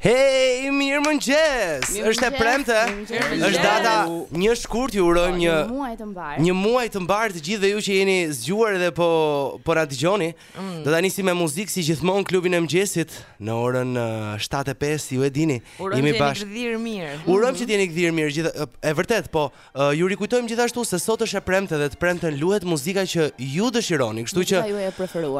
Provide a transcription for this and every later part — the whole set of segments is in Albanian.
Hey, mirëmëngjes! Është e premte, është data një shkurt, ju urojmë po, një... Një muaj të mbarë. Një muaj të mbarë të gjithëve ju që jeni zgjuar dhe po, po na dëgjoni. Mm. Do ta nisim me muzikë si gjithmonë klubin e mëngjesit në orën 7.05, ju e dini. Urojmë që të jeni gdhirë mirë. Urojmë që të jeni gdhirë mirë, gjithë... e vërtetë, po... Ju rikujtojmë gjithashtu se sot është e premte dhe të premten luhet muzika që ju dëshironi, kështu që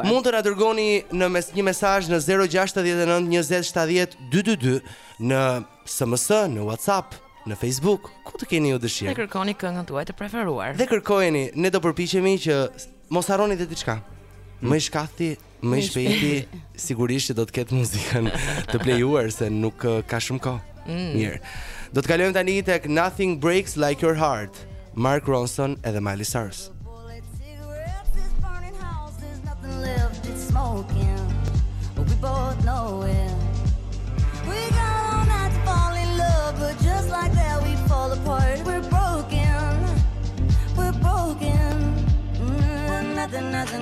mund të na dërgoni në mes një mesazh në 069 20 70 222 në SMS, në WhatsApp, në Facebook, ku të keni ju dëshirë. Dhe kërkoni këngën tuaj të preferuar. Dhe kërkojeni, ne do përpiqemi që mos harroni dhe diçka. Më i shkathti Më i shpejti sigurisht që do të ketë muzikën të plejuar se nuk uh, ka shumë kohë. Mm. Mirë. Do të kalojmë tani tek Nothing Breaks Like a Heart, Mark Ronson edhe Miley Cyrus. Nothing, nothing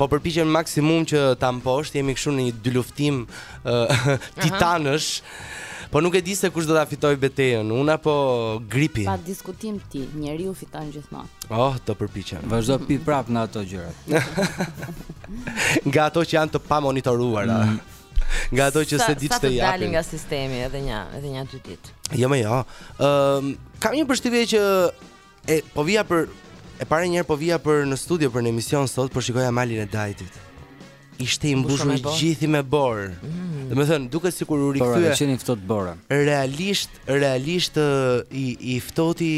Po përpiqem maksimum që ta mposht, jemi kështu në një dyluftim uh, titanësh. Po nuk e di se kush do ta fitojë betejën, unë apo gripi. Pa diskutim ti, njeriu fiton gjithmonë. Oh, do përpiqem. Vazhdo pi prapë nga ato gjëra. nga ato që janë të pamonitoruara. Mm. Nga ato që s'e di ç'të japin. Sa të dalin nga sistemi edhe një, edhe një dy ditë. Jo më jo. Ëm, ehm, kam një përshtypje që E po vija për e para një herë po vija për në studio për në emision sot, po shikoja malin e Dajtit. Ishte i mbushur i gjithë me borë. Mm. Domethënë, duket sikur u rikthye. Po, qenë ftohtë të borën. Realisht, realisht i i ftohti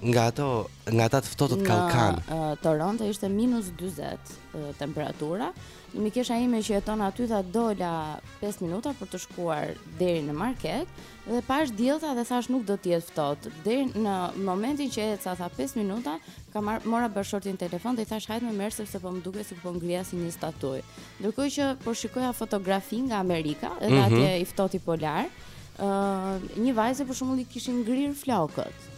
nga ato, nga ata të ftohtët kallkan. Në Toronto ishte minus -40 temperatura. Një mikesha ime që jeton aty tha dola 5 minuta për të shkuar deri në market. Dhe pashë diell tha dhe thashë nuk do të jetë ftohtë. Deri në momentin që eca tha 5 minuta, kam marrë mora bashkëshortin telefon dhe i thashë hajde më merr sepse po më duket sikur po ngrija si një statujë. Ndërkohë që po shikoja fotografi nga Amerika, edhe mm -hmm. atje i ftohti polar, ë uh, një vajzë për shembull i kishin ngrirë flokët.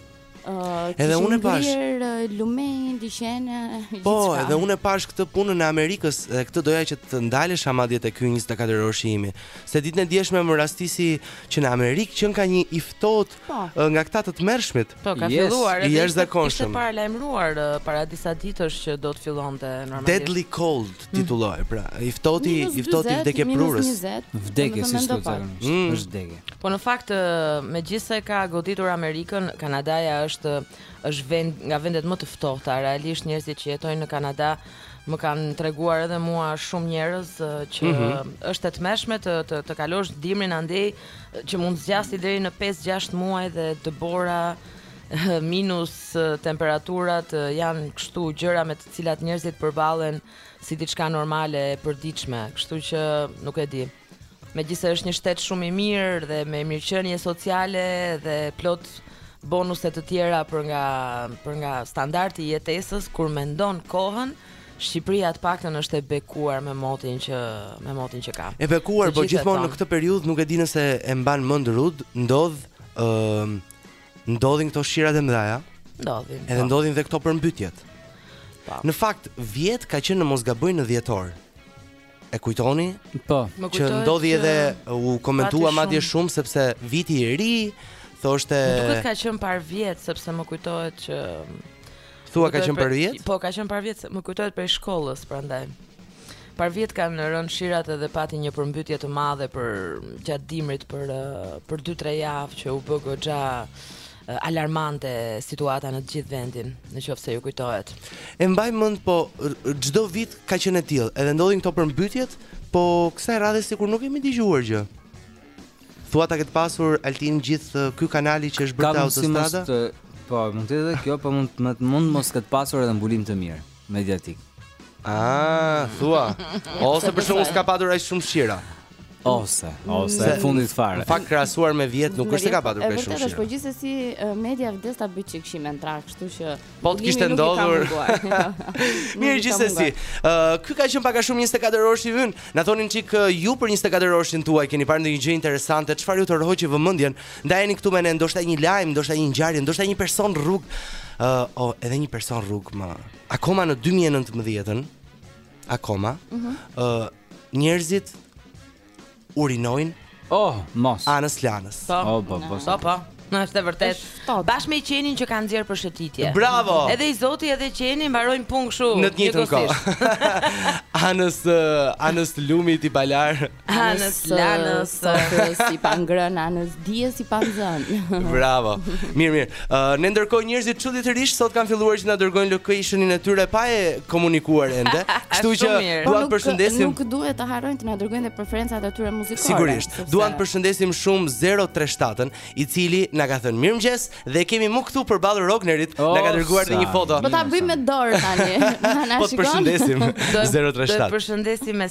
Uh, edhe unë e pashë lumenj liqene po edhe unë e pashë këtë punën e Amerikës dhe këtu doja që të ndalesha madje te ky 24-orëshi im se ditën e djeshme më rastisi që në Amerikë që ka një i ftohtë po. nga këta të tmerrshmit po ka yes. filluar i jashtëzakonshëm, ishte paralajmëruar para disa ditësh që do të fillonte normalisht deadly cold titullojë. Pra, i ftohti, i ftohti vdekjeprurës. Vdekje s'është vdekje. Po në fakt, megjithëse ka goditur Amerikën, Kanadaja është është vend nga vendet më të ftohta. Realisht njerëzit që jetojnë në Kanada më kanë treguar edhe mua shumë njerëz që mm -hmm. është e tmerrshme të të, të kalosh dimrin andej që mund zgjasë deri në 5-6 muaj dhe dëbora minus temperaturat janë kështu gjëra me të të cilat njerëzit përballen si diçka normale e përditshme, kështu që nuk e di. Megjithëse është një shtet shumë i mirë dhe me mirëqenie sociale dhe plot bonuse të tjera për nga për nga standardi i jetesës kur mendon kohën Shqipëria të paktën është e bekuar me motin që me motin që ka. E bekuar, por gjithmonë në këtë periudhë nuk e di nëse e mban mend Rud, ndodh ë uh, Ndodhin këto shirat e mëdha. Ndodhin. Edhe po. ndodhin dhe këto përmbytjet. Po. Në fakt, vjet ka qenë në mos gaboj në dhjetor. E kujtoni? Po. Që ndodhi edhe u komentua madje shumë sepse viti i ri thoshte Mu duket ka qenë parvjet sepse më kujtohet që Thua ka qenë parvjet? Po, ka qenë parvjet, më kujtohet prej shkollës, prandaj. Parvjet kanë rënë shirat edhe pati një përmbytje të madhe përgjatë dimrit për eh, për 2-3 javë që u bë goxha eh, alarmante situata në të gjithë vendin, në qoftë se ju kujtohet. E mbaj mend po çdo vit ka qenë e tillë, edhe ndodhin këto përmbytjet, po kësaj radhe sikur nuk kemi dëgjuar gjë. Thua ta ketë pasur Altin gjithë uh, ky kanali që është bërë te autostrada? Të, po, mund të jetë kjo, po mund mund, mund mos ketë pasur edhe mbulim të mirë mediatik. Ah, thua. Ose për shkak se s'ka patur aq shumë shira. Ose, ose në fund të fundit fare. Fakt krahasuar me vjet nuk është se ka patur kështu. Është po gjithsesi media vdes ta bëjë çik qimen tra, kështu që Po të kishte ndodhur. Mirë gjithsesi. Ë ky ka qenë pak a shumë 24 orëshi ynë. Na thoni çik ju për 24 orëshin tuaj keni parë ndonjë gjë interesante, çfarë ju tërhoqi vëmendjen? Ndajeni këtu me ne ndoshta një lajm, ndoshta një ngjarje, ndoshta një person në rrugë. Ë o edhe një person në rrugë. Akoma në 2019-ën. Akoma. Ë njerëzit urinojnë Oh, mos. Anës Lanës. Po. Oh, po, po. Po, po. Në është e vërtetë. Bashkë me qenin që kanë nxjerrë për shëtitje. Bravo. Edhe i zoti edhe qeni mbarojnë punë kështu. Në të njëjtën kohë. Anës Anës lumit i palarë. Anës Lanës, Lanës i pangrënë, Anës Dijes i pandhënë. Bravo. Mirë, mirë. Uh, ne ndërkohë njerëzit çuditërisht sot kanë filluar që na dërgojnë location-in e tyre pa e komunikuar ende. Kështu që po duam të përshëndesim. Nuk duhet të harrojnë të na dërgojnë dhe preferencat e tyre muzikore. Sigurisht. Duam të përshëndesim shumë 037-ën, i cili na ka thënë mirëmëngjes dhe jemi mu këtu përballë Rognerit, oh, na ka dërguar dhe një foto. Po ta bëjmë me dorë tani. Po të përshëndesim 037. Do të përshëndesim me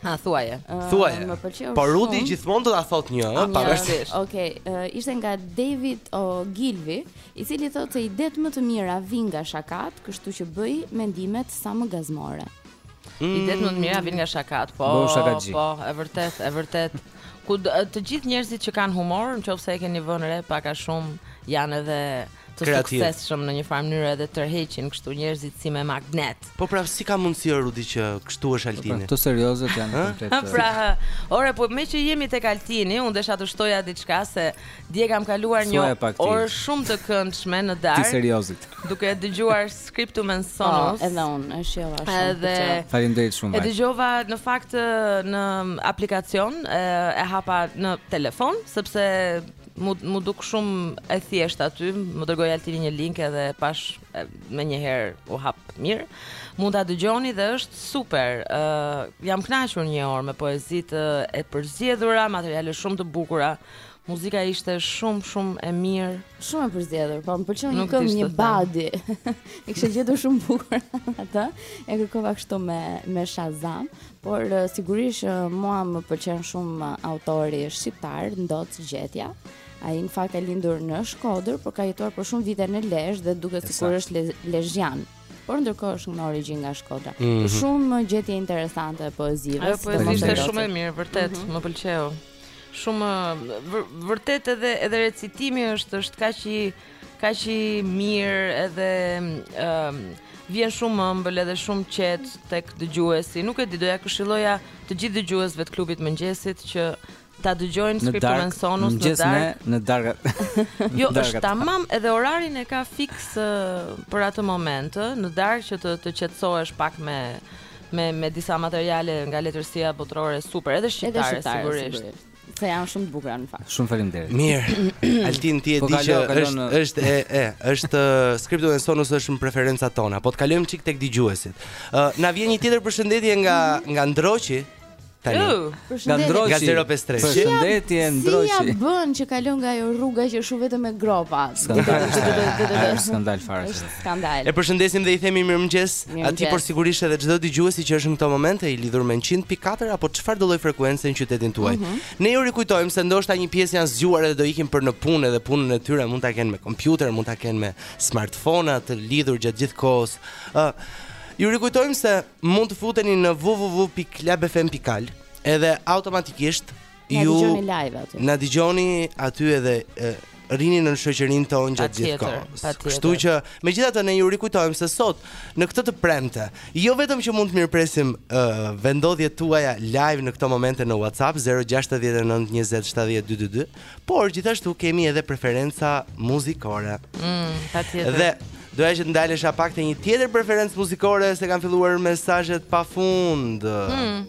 A thuaje. Thuaje. Më pëlqeu. Por Rudi gjithmonë do ta thotë një, ëh, pavarësisht. Okej, ishte nga David Ogilvy, i cili thotë se idetë më të mira vijnë nga shakat, kështu që bëji mendimet sa më gazmore. Mm. Idetë më të mira vijnë nga shakat, po. Po, e vërtet, e vërtet. Ku të gjithë njerëzit që kanë humor, në qoftë se e keni vënë re pak a shumë, janë edhe të suksesshëm në një farë mënyre edhe tërheqin kështu njerëzit si me magnet. Po pra s'ka mundësi Rudi që kështu është Altini? Po pra, këto serioze janë komplet. Po pra, ore po meqë jemi tek Altini, unë desha të shtoja diçka se dje kam kaluar një orë shumë të këndshme në darkë. Te seriozët. Duke dëgjuar Scriptum and po, Sonus. Po, edhe unë, e shijova shumë. Edhe Faleminderit shumë. E dëgjova në fakt në aplikacion e hapa në telefon sepse M'u m'u duk shumë e thjeshtë aty, më dërgoi Altini një link edhe e pashë menjëherë u hap mirë. Mund ta dëgjoni edhe është super. Ë uh, jam kënaqur një orë me poezitë e përzgjedhura, materiale shumë të bukura. Muzika ishte shumë shumë e mirë. Shumë e përzgjedhur, po më pëlqeu një këngë një badi. e kishe gjetur shumë bukur atë. E kërkova kështu me me Shazam. Por sigurisht që mua më pëlqen shumë autori shqiptar Ndoc Gjetja. Ai në fakt ka lindur në Shkodër, por ka jetuar për shumë vite në Lezhë dhe duket sikur është lezhjan. Por ndërkohë është në origjinë nga Shkodra. Mm -hmm. Shumë gjetje interesante e poezive. Ajo poezi ishte shumë e mirë, vërtet, mm -hmm. më pëlqeu. Shumë vërtet edhe edhe recitimi është është kaq i Kaq i mirë edhe ëm vjen shumë ëmbël edhe shumë qetë tek dëgjuesi. Nuk e di, do ia këshilloja të gjithë dëgjuesve të klubit të mëngjesit që ta dëgjojnë Scriptum and Sonus në darkë. Në darkë, në darkë. jo, është tamam edhe orarin e ka fiks për atë moment, në darkë që të të qetësohesh pak me me me disa materiale nga letërsia botërore super edhe shqiptare, edhe shqiptare sigurisht. sigurisht. Se janë shumë të bukura në fakt. Shumë faleminderit. Mirë. Altin ti e di që është është e e është Scriptum and Sonus është në preferencat tona. Po të kalojmë çik tek dëgjuesit. Ë na vjen një tjetër përshëndetje nga nga Ndroqi. Tani. Nga Ndroqi. Nga 053. Përshëndetje Ndroqi. Si ia bën që kalon nga ajo rruga që është vetëm me gropa. Skandal. Skandal fare. Skandal. E përshëndesim dhe i themi mirëmëngjes atij por sigurisht edhe çdo dëgjuesi që është në këtë moment e i lidhur me 100.4 apo çfarëdo lloj frekuence në qytetin tuaj. Mm -hmm. Ne ju rikujtojmë se ndoshta një pjesë janë zgjuar edhe do ikin për në punë edhe punën e tyre mund ta kenë me kompjuter, mund ta kenë me smartphone të lidhur gjatë gjithë kohës. Ë uh, Ju rikujtojmë se mund të futeni në www.clubfm.al edhe automatikisht Na dëgjoni live aty. Na dëgjoni aty edhe e, rrini në shoqërinë tonë gjatë gjithë kohës. Kështu që megjithatë ne ju rikujtojmë se sot në këtë të premte, jo vetëm që mund të mirëpresim uh, vendodhjet tuaja live në këto momente në WhatsApp 069 20 70 222, por gjithashtu kemi edhe preferenca muzikore. Mm, patjetër. Dhe doja që të ndalesha pak te një tjetër preferencë muzikore se kanë filluar mesazhet pafund. Mm.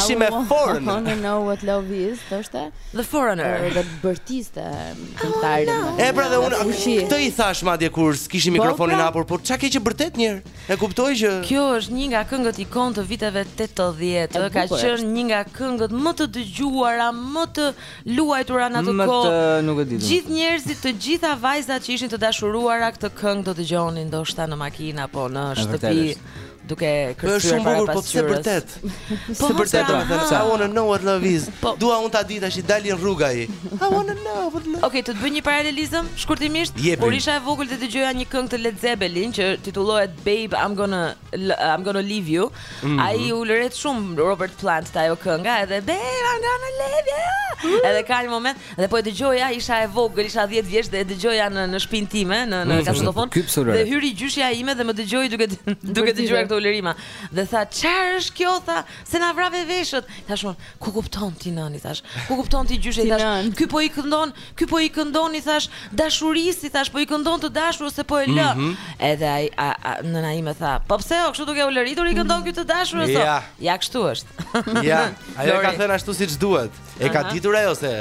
ishim me Foreigner. I wanna know what love is, thoshte. The Foreigner. Dhe bërtiste këngëtari. E pra dhe unë këtë i thashë madje kur s'kishim mikrofonin hapur, por ça ke që bërtet një herë? E kuptoj që Kjo është një nga këngët ikonë të viteve 80, ë, ka qenë një nga këngët më të dëgjuara, më të luajtura në atë kohë. Nuk e di. Gjithë njerëzit, të gjitha vajzat që ishin të dashuruara këtë këngë do dëgjonin ndoshta në makinë apo në shtëpi duke kërcyer para pasqyrës. Është shumë bukur, po pse bërtet? Po, si për të pra, thënë, I wanna know what love is. Po. Dua unë ta di tash i dalin rruga ai. I wanna know what love. Okej, të të bëj një paralelizëm shkurtimisht. Kur isha e vogël dhe dëgjoja një këngë të Led Zeppelin që titullohet Babe I'm gonna I'm gonna leave you. Mhm. Ai ulëret shumë Robert Plant te ajo kënga edhe Babe I'm gonna leave you. Mhm. Edhe ka një moment dhe po e dëgjoja, isha e vogël, isha 10 vjeç dhe e dëgjoja në në shpinë time, në në mhm. kasetofon. Dhe hyri gjyshja ime dhe më dëgjoi duke duke dëgjuar këto ulërima. Dhe tha, çfarë është kjo, tha, se na vrave veshët. Thashë unë, ku kupton ti nënë, i thashë, ku kupton ti gjyshe, i thashë, ky po i këndon, ky po i këndon, i thashë, dashurisë, i thashë, po i këndon të dashurës se po e lë. Mhm. Edhe ai, a, a, nëna ime tha, po pse o, kështu duke ulëritur, i këndon ky të dashurës o. Ja. Ja, kështu është. Ja, ajo ka thënë ashtu siç duhet. E ka ditur ajo se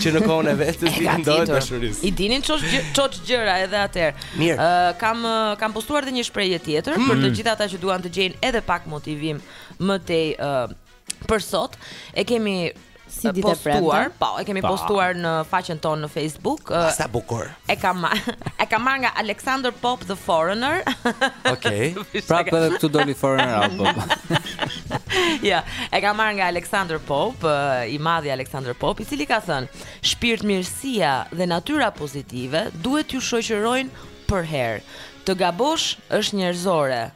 që në kohën e vet si këndohet dashurisë. I dinin çoç çoç gjëra edhe atëherë. Mirë. Uh, kam kam postuar edhe një shprehje tjetër mm. për të mm. gjithë ata që duan të gjejnë edhe pak motivim më tej uh, për sot. E kemi si ditë postuar, po, e kemi pa. postuar në faqen tonë në Facebook. Uh, sa bukur. E kam marrë, e kam marrë nga Alexander Pope the Foreigner. Okej. Okay. Prapë edhe këtu doli Foreigner album. ja, e kam marrë nga Alexander Pope, i madhi Alexander Pope, i cili ka thënë, "Shpirtmirësia dhe natyra pozitive duhet t'ju shoqërojnë përherë. Të gabosh është njerëzore,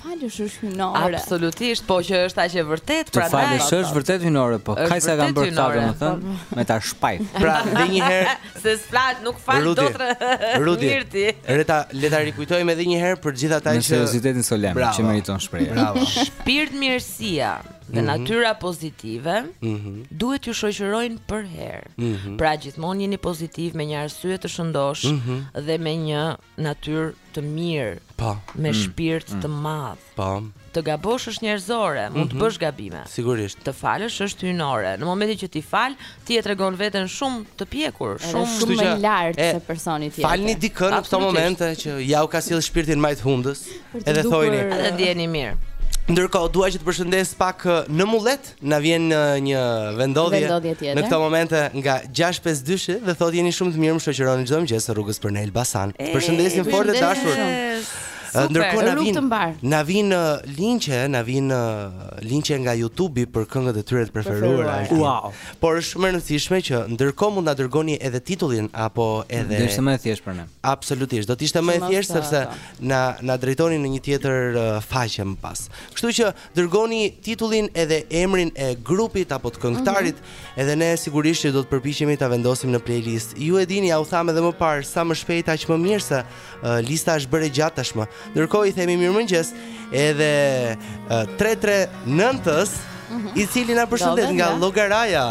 Falësh është hynore. Absolutisht, po që është aq e vërtetë, prandaj. Falësh është vërtet hynore, po ka sa kanë bërë këta domethënë po, po. me ta shpajt. Pra, edhe një herë se s'flet nuk fal dot. Rudi. Le ta le ta rikujtojmë edhe një herë për gjithë ata që seriozitetin solemn që meriton shprehja. Bravo. Shpirtmirësia dhe mhm. natyra pozitive mhm. duhet t'ju shoqërojnë përherë. Mhm. Pra gjithmonë jeni pozitivë me një arsye të shëndoshë dhe me një natyrë të mirë. Po. Me mm. shpirt mm. të madh. Po. Të gabosh është njerëzore, mund mm -hmm. të mhm. bësh gabime. Sigurisht. Të falësh është hyjnore. Në momentin që ti fal, ti e tregon veten shumë të pjekur, shumë shumë më lart se personi tjetër. Falni dikën në këto momente që jua ka sjellë shpirtin në majë të hundës. Edhe thojini, edhe ndiheni mirë. Ndërkohë dua që të përshëndes pak në Mullet Na vjen një vendodhje, vendodhje tjetër. Në këto momente nga 6-5 dyshi dhe thotë jeni shumë të mirë, më shoqëroni çdo mëngjes rrugës për në Elbasan. Përshëndesim fort të dashur. Ndërkohë na vin na vin linqe, na vin linqe nga YouTube-i për këngët e tyre të preferuara. Wow. Por është shumë e rëndësishme që ndërkohë mund na dërgoni edhe titullin apo edhe Do ishte më e thjeshtë për ne. Absolutisht, do të ishte më e thjeshtë sepse na na drejtoni në një tjetër faqe më pas. Kështu që Dërgoni titullin edhe emrin e grupit apo të këngëtarit, mm -hmm. edhe ne sigurisht që do të përpiqemi ta vendosim në playlist. Ju e dini, jua thamë edhe më parë, sa më shpejt aq më mirë se uh, lista është bërë e gjatë tashmë. Ndërkohë i themi mirëmëngjes edhe uh, 339-s, mm -hmm. i cili na përshëndet nga Llogaraja.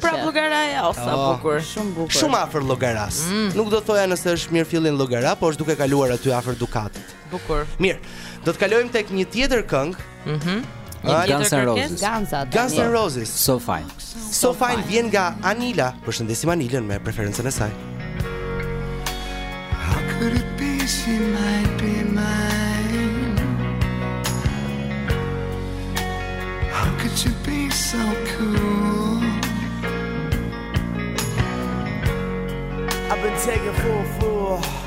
Pra Llogaraja, o sa oh, bukur, shumë bukur. Shumë afër Llogarasë. Mm. Nuk do thoja nëse është mirëfilli në Llogara, por është duke kaluar aty afër Dukatit. Bukur. Mirë. Do të kalojmë tek një tjetër këngë. Mhm. Mm një tjetër Guns N' Roses. Gansa. Guns N' Roses. So fine. So fine vjen nga Anila. Përshëndesim Anilën me preferencën e saj. How could it be she might be mine? How could you be so cool? I've been taken for a fool.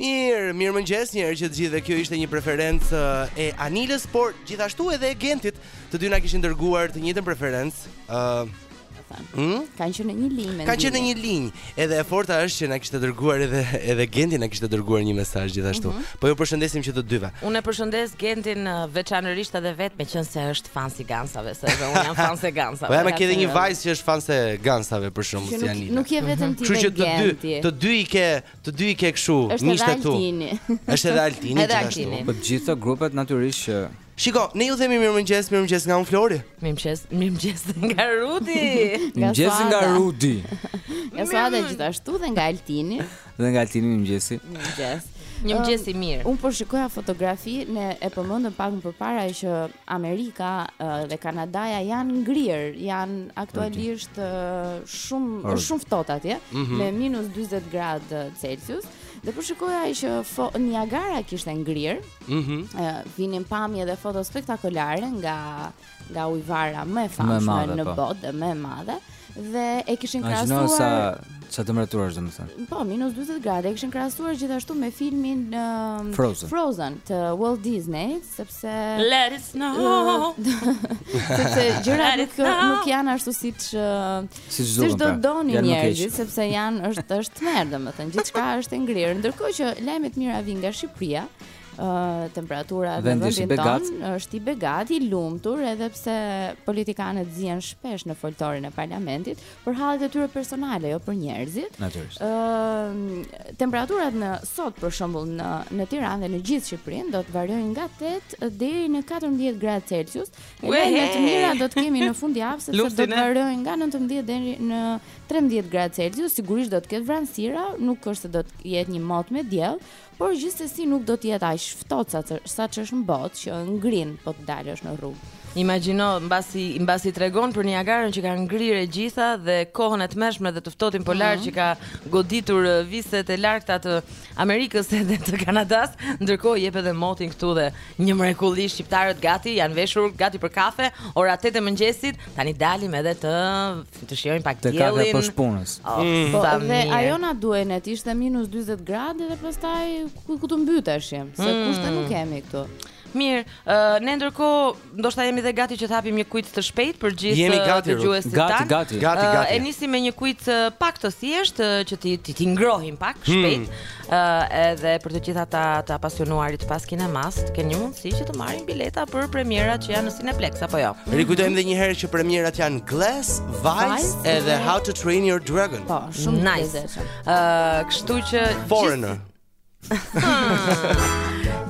Mirë, mirëmëngjes njëherë që të gjithëve, kjo ishte një preferencë eh, e Anilës, por gjithashtu edhe e Gentit të dy na kishin dërguar të njëjtën preferencë. Uh, Hmm? Kanë qenë në një linjë. Kanë qenë në një linjë. Edhe e forta është që na kishte dërguar edhe edhe Genti na kishte dërguar një mesazh gjithashtu. Mm -hmm. Po ju përshëndesim që të dyve. Unë e përshëndes Gentin eh, veçanërisht edhe vetë, meqenëse është fans i Gansave se edhe unë jam fanse e Gansave. Po ja më ke një vajzë që është fanse e Gansave për shkak të Janit. Nuk je vetëm ti vetë. Të dy, të dy i ke, të dy i ke kështu, miqtë tu. Është edhe Altini. Edhe Altini. Po gjithë grupet natyrisht që Shiko, ne ju themi mirëmëngjes, mirëmëngjes nga unë Flori. Mirëmëngjes, mirëmëngjes nga Rudi. Mirëmëngjes nga Rudi. Nga Suada gjithashtu dhe nga Altini. Dhe nga Altini mirëmëngjesi Mirëmëngjesi Një mëngjes i mirë Unë po shikoja fotografi Ne e përmendëm pak më përpara E që Amerika dhe Kanadaja janë ngrirë Janë aktualisht shumë Shumë ftohtë atje mhm. Me minus 40 gradë Celsius Dhe po shikoja e që Niagara kishte ngrirë mm -hmm. Vinin pamje edhe foto spektakolare Nga nga ujvara më e famshme në po. botë dhe më e madhe dhe e kishin krahasuar Imagjino sa sa temperatura është domethënë. Po, minus 40 gradë. E kishin krahasuar gjithashtu me filmin uh, Frozen. Frozen të Walt Disney, sepse Let it snow. sepse gjërat nuk, nuk janë ashtu siç uh, siç si do pra. doni njerëzit, sepse janë është është tmerr domethënë. Gjithçka është e ngrirë. Ndërkohë që lajme të mira vijnë nga Shqipëria, uh, temperatura dhe vendi ynë është i begatë. Tonë, është i begatë, i lumtur edhe pse politikanët zihen shpesh në foltoren e parlamentit për hallet e tyre personale, jo për njerëzit. Natyrisht. Ë uh, temperaturat në sot për shembull në në Tiranë dhe në gjithë Shqipërinë do të variojnë nga 8 deri në 14 gradë Celsius. Edhe më të mira do të kemi në fundjavë sepse do të variojnë nga 19 deri në 13 gradë Celsius. Sigurisht do të ketë vranësira, nuk është se do të jetë një mot me diell, Por gjithsesi nuk do të jetë aq ftohtë sa të, sa ç'është në botë që ngrin po të dalësh në rrugë. Imagjino mbasi mbasi tregon për Niagarën që ka ngrirë e gjitha dhe kohën e tmerrshme dhe të ftohtin polar mm -hmm. që ka goditur viset e largëta të Amerikës dhe të Kanadasë, ndërkohë jep edhe motin këtu dhe një mrekulli shqiptarët gati janë veshur gati për kafe, ora 8 e mëngjesit, tani dalim edhe të Si të shijojmë pak diellin. Te kafja poshtë punës. Oh, mm. Po, dhe ajo na duhej ne, të ishte minus 40 gradë dhe pastaj ku, ku do mbyteshim, se mm. kushte nuk kemi këtu. Mirë, uh, ne ndërkohë ndoshta jemi dhe gati që të hapim një quiz të shpejtë për gjithë dëgjuesit tanë. Gati, gati, gati, gati. Uh, e nisim me një quiz pak të thjeshtë që t'i t'i, t'i ngrohim pak hmm. shpejt. uh, edhe për të gjithë ata të apasionuarit pas kinemasë, të kenë një mundësi që të marrin bileta për premierat që janë në Cineplexx apo jo. Mm. Rikujtojmë edhe një herë që premierat janë Glass, Vice, Vice edhe How to Train Your Dragon. Po, shumë nice. Ëh, uh, kështu që Foreigner.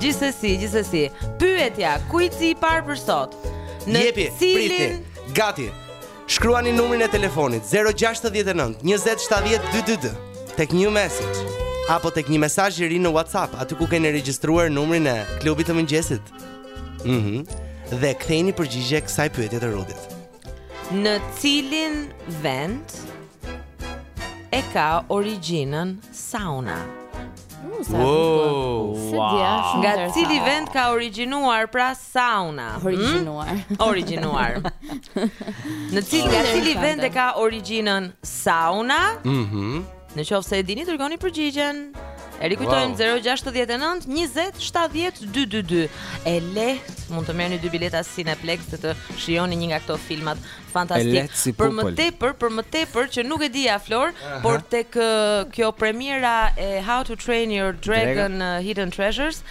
Gjithsesi, gjithsesi. Pyetja, quizi i parë për sot? Në Jepi, cilin priti, gati. Shkruani numrin e telefonit 069 20 70 222 tek një mesazh apo tek një mesazh i ri në WhatsApp, aty ku keni regjistruar numrin e klubit të mëngjesit. Mhm. Mm dhe ktheni përgjigje kësaj pyetje të Rudit. Në cilin vend e ka origjinën sauna? Wow. Nga cili vend ka origjinuar pra Sauna. Origjinuar. Mm? Origjinuar. Në cilin nga cili vend e ka origjinën sauna? Mhm. Mm në qoftë se e dini dërgoni përgjigjen. E rikujtojmë wow. 069 20 70 222. E lehtë, mund të merrni dy bileta Cineplex dhe të shijoni një nga këto filmat fantastik. Si për më tepër, për më tepër që nuk e dija Flor, uh -huh. por tek kjo premiera e How to Train Your Dragon. Hidden Treasures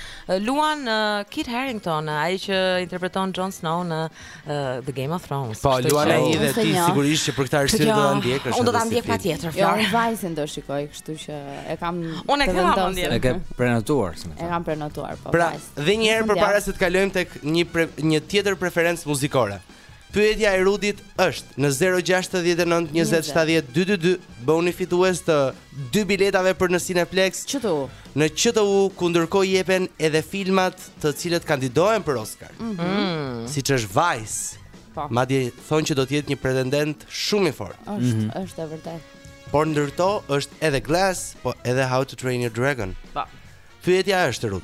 Luan Kit Harington, ai që interpreton Jon Snow në The Game of Thrones. Po, luan ai dhe ti sigurisht që për këtë arsye do ta ndjekësh. Unë do ta ndjek patjetër. Jo, unë vajzën do shikoj, kështu që e kam Unë e kam ndjekur. E ke prenotuar, si me thënë. E kam prenotuar, po. Pra, dhe një herë përpara se të kalojmë tek një një tjetër preferencë muzikore. Ëh, Pyetja e Rutit është në 069 20 70 222 bëhuni fitues të dy biletave për në Cineplex. QTU. Në QTU ku ndërkohë jepen edhe filmat të cilët kandidohen për Oscar. Mm -hmm. Siç është Vice. Po. Madje thonë që do të jetë një pretendent shumë i fortë. Është, mm -hmm. është e vërtetë. Por ndër to është edhe Glass, po edhe How to Train Your Dragon. Po. Pyetja është Rut.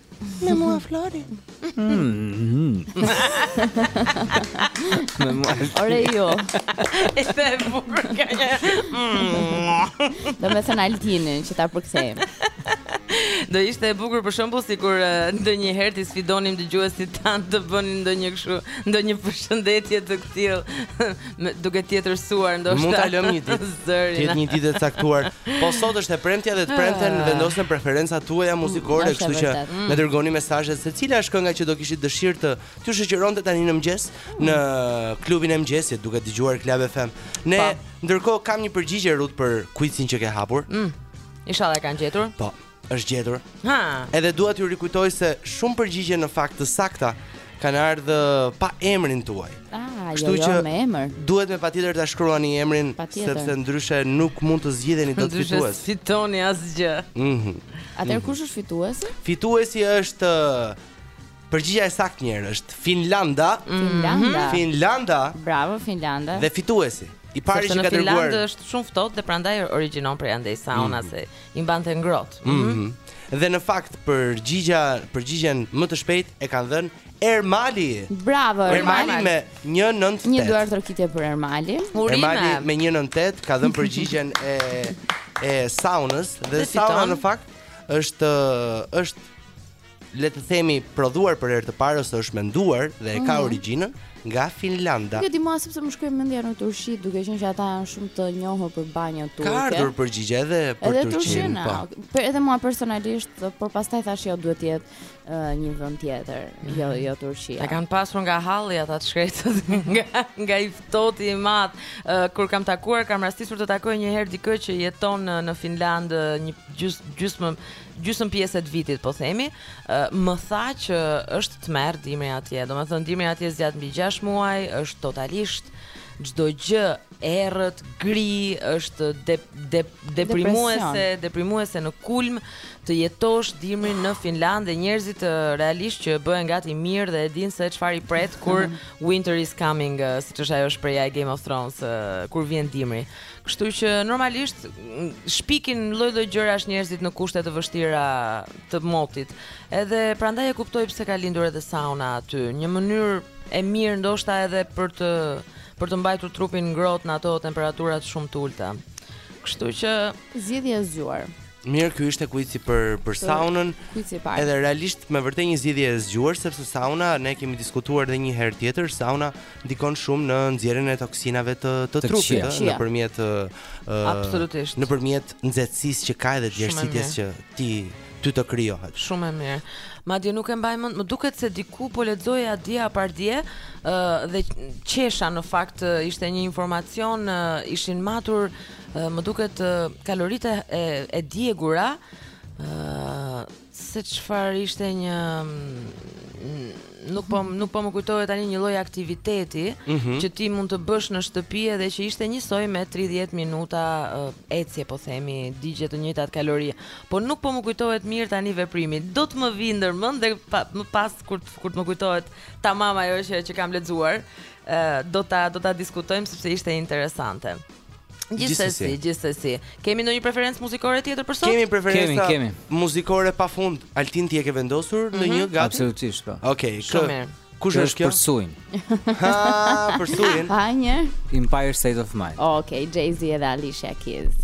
Me mua Flori. Mm-hmm. Me mua. Ore jo. Është e bukur kjo. Domethënë Altinin që ta përkthejmë. Do ishte e bukur për shembull sikur ndonjëherë t'i sfidonim dëgjuesit tanë të bënin ndonjë kështu, ndonjë përshëndetje të këtillë. me duke tjetërsuar ndoshta. Mund ta lëmë një ditë. Ti një ditë të caktuar. Po sot është e premtja dhe të premten ah. vendosen preferencat tuaja muzikore, kështu që mm. na dërgoni mesazhe se cila është kënga që do kishit dëshirë t'ju shoqëronte tani në mëngjes mm. në klubin e mëngjesit duke dëgjuar Club FM. Ne ndërkohë kemi një përgjigje Rut për quizin që ke hapur. Mm. Inshallah e kanë gjetur. Po. është gjetur. Ha. Edhe dua t'ju rikujtoj se shumë përgjigje në fakt të sakta kanë ardhur pa emrin tuaj. Ah, jo, jo, që me emër. Duhet me patjetër ta shkruani emrin patjetër. sepse ndryshe nuk mund të zgjidheni dot fitues. Ndryshe fitoni asgjë. Mhm. Mm Atëherë mhm. kush është fituesi? Fituesi është Përgjigja e saktë njëherë është Finlanda. Mhm. Finlanda. Finlanda. Bravo Finlanda. Dhe fituesi. I pari që ka dërguar. Finlanda është shumë ftohtë dhe prandaj origjinon prej andej sauna mm. se i mbante ngrohtë. Mm -hmm. mm -hmm. Dhe në fakt përgjigja, përgjigjen më të shpejtë e kanë dhënë Ermali. Bravo Ermali. Ermali me 198. Një duartrokitje për Ermalin. Ermali me 198 ka dhënë përgjigjen e e saunës dhe, dhe sauna në fakt është është le të themi prodhuar për herë të parë ose është menduar dhe e ka mhm. origjinën nga Finlanda. Nuk e di sepse më shkoi mendja në Turqi, duke qenë që ata janë shumë të njohur për banjën turke. Ka ardhur përgjigje edhe për edhe Turqinë, po. Po edhe mua personalisht, por pastaj thashë jo duhet të jetë uh, një vend tjetër, mm. jo jo Turqia. Ata e kanë pasur nga halli ata të shkretët nga nga i ftohti i madh. Uh, kur kam takuar, kam rastisur të takoj një herë dikë që jeton në, në Finlandë, një gjys gjysmë gjysëm pjesë të vitit po themi, më tha që është tmerr dimri atje. Domethënë dimri atje zgjat mbi 6 muaj, është totalisht çdo gjë errët, gri, është de, de, deprimuese, deprimuese në kulm të jetosh dimrin në Finlandë dhe njerëzit realisht që bëhen gati mirë dhe e dinë se çfarë i pret kur winter is coming, siç është ajo shprehja e Game of Thrones, kur vjen dimri. Kështu që normalisht shpikin lloj-lloj gjërash njerëzit në kushte të vështira të motit. Edhe prandaj e kuptoj pse ka lindur edhe sauna aty, një mënyrë e mirë ndoshta edhe për të për të mbajtur trupin ngrohtë në ato temperaturat shumë të ulëta. Kështu që zgjidhje e zgjuar. Mirë, ky ishte kuici për për saunën. Kuici i parë. Edhe realisht me vërtet një zgjidhje e zgjuar sepse sauna ne kemi diskutuar edhe një herë tjetër, sauna ndikon shumë në nxjerrjen e toksinave të të, të trupit, ëh, nëpërmjet Absolutisht. Nëpërmjet nxehtësisë që ka edhe djersitjes që ti ty të krijohet. Shumë e mirë. Madje nuk e mbaj mend, më duket se diku po lexoja dje a pardje, ë dhe qesha në fakt ishte një informacion, ishin matur Më duket kaloritë e e djegura ë se çfarë ishte një nuk po nuk po më kujtohet tani një lloj aktiviteti mm -hmm. që ti mund të bësh në shtëpi edhe që ishte njësoj me 30 minuta uh, ecje po themi digje të njëjtat kalori po nuk po më kujtohet mirë tani veprimi do të më vijë ndërmend dhe pa, më pas kur kur të më kujtohet tamam ajo që që kam lexuar uh, do ta do ta diskutojmë sepse ishte interesante Gjithsesi, gjithsesi. Kemi ndonjë preferencë muzikore tjetër për sot? Kemi preferenca kemi, kemi. muzikore pafund. Altin ti e ke vendosur mm -hmm. në mhm. një gati? Absolutisht, po. Okej, okay, shumë mirë. Kush është kjo? Përsuin. Ha, përsuin. Pa një. Empire State of Mind. Okej, okay, Jay-Z dhe Alicia Keys.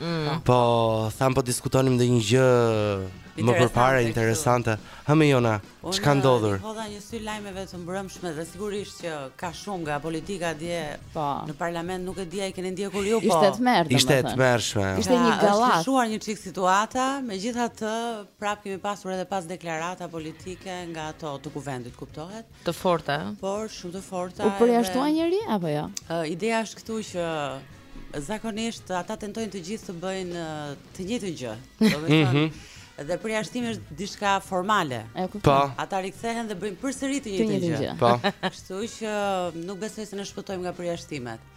Mm. Po, tham po diskutonim ndonjë gjë më përpara interesante. Hë Jona, ç'ka ndodhur? Unë hodha një sy lajmeve të mbrëmshme dhe sigurisht që ka shumë nga politika dje po. në parlament, nuk e di a i keni ndjekur ju, po. Ishte tmerr, Ishte e tmerrshme. Ishte një gallatë. Është shuar një çikë situata, megjithatë prap kemi pasur edhe pas deklarata politike nga ato të kuvendit, kuptohet? Të forta. Po, shumë të forta. U përjashtua njëri, apo jo? Ideja është këtu që Zakonisht ata tentojnë të gjithë të bëjnë të njëjtën gjë. Domethënë mhm. dhe përjashtimi është diçka formale. Po. Ata rikthehen dhe bëjnë përsëri të njëjtën gjë. Po. Kështu që nuk besoj se ne shpëtojmë nga përjashtimet.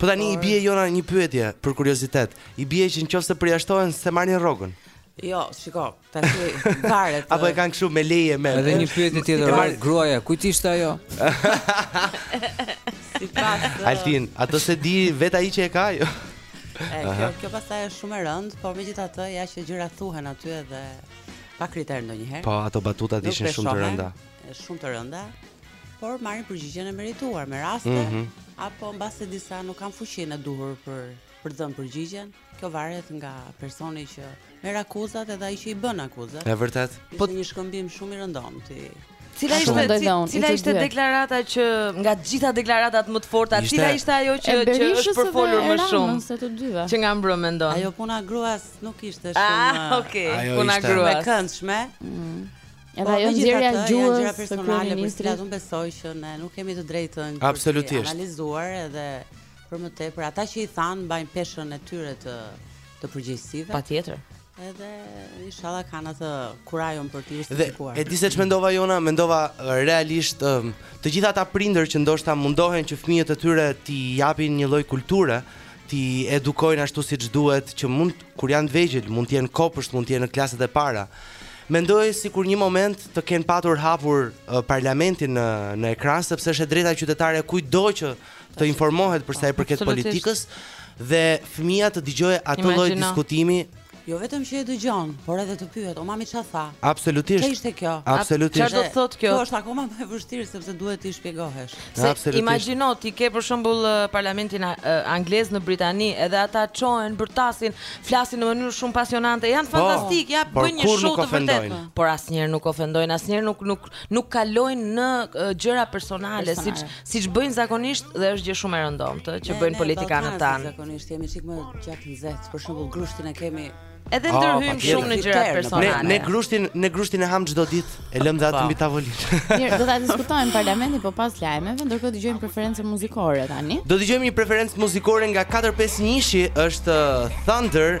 Po tani i bie jona një pyetje për kuriozitet. I bie që në qoftë se përjashtohen s'e marrin rrogën. Jo, shiko, Tash varet. Apo e kanë kështu me leje me. Edhe një pyetje tjetër, mar... gruaja, kujt ishte ajo? si pas. Uh... Altin, atë e di vetë ai që e ka ajo. e, kjo, kjo pastaj është shumë e rëndë, por megjithatë ja që gjëra thuhen aty edhe pa kriter ndonjëherë. Po, ato batutat ishin shumë të rënda. Shumë të rënda. Por marrin përgjigjen e merituar me raste mm -hmm. apo mbase disa nuk kanë fuqinë e duhur për të dhënë përgjigjen. Kjo varet nga personi që merr akuzat edhe ai që i bën akuzat. Është vërtet. Po një shkëmbim shumë i rëndomtë. Cila ishte cila ishte deklarata që nga të gjitha deklaratat më të forta, cila ishte ajo që që është përfolur më shumë sipas teje. Që nga mbrëm mendon. Ajo puna e gruas nuk ishte ah, shumë. Ah, okay. Puna e gruas. E këndshme. Mm. Edhe po, ajo nxjerrja e gjuhës gjëra personale për cilat unë besoj që ne nuk kemi të drejtë t'i analizojmë edhe Për më tepër, ata që i thanë mbajnë peshën e tyre të të përgjegjësive. Patjetër. Edhe inshallah kanë atë kurajon për t'u justifikuar. Dhe e di se ç'mendova Jona, mendova realisht të gjithë ata prindër që ndoshta mundohen që fëmijët e tyre t'i japin një lloj kulture, t'i edukojnë ashtu siç duhet, që mund kur janë të vegjël, mund të jenë kopësht, mund të jenë në klasat e para. Mendoj sikur një moment të kenë patur hapur parlamentin në në ekran sepse është e drejta qytetare e kujtdo që të informohet për sa i përket politikës dhe fëmija të dëgjojë atë lloj diskutimi Jo vetëm që e dëgjon, por edhe të pyet, o mami ça tha? Absolutisht. Çfarë ishte kjo? Absolutisht. Çfarë do të thotë kjo? Kjo është akoma më e vështirë sepse duhet të shpjegohesh. Se imagjino ti ke për shembull parlamentin anglez në Britani, edhe ata çohen bërtasin, flasin në mënyrë shumë pasionante, janë po, fantastik, ja bëjnë një show të vërtetë, por asnjëherë nuk ofendojnë, asnjëherë nuk nuk nuk kalojnë në gjëra personale, siç siç bëjnë zakonisht dhe është gjë shumë e rëndomtë që bëjnë politikanët tanë. Zakonisht jemi çik më gjaknxehtë, për shembull grushtin e kemi Edhe ah, ndërhyjmë shumë në gjëra personale. Ne ne grushtin, ne grushtin e hamë çdo ditë, e lëmë dhe atë mbi tavolinë. Mirë, do ta diskutojmë parlamentin po pas lajmeve, ndërkohë dëgjojmë preferencën muzikore tani. Do dëgjojmë një preferencë muzikore nga 451-shi, është uh, Thunder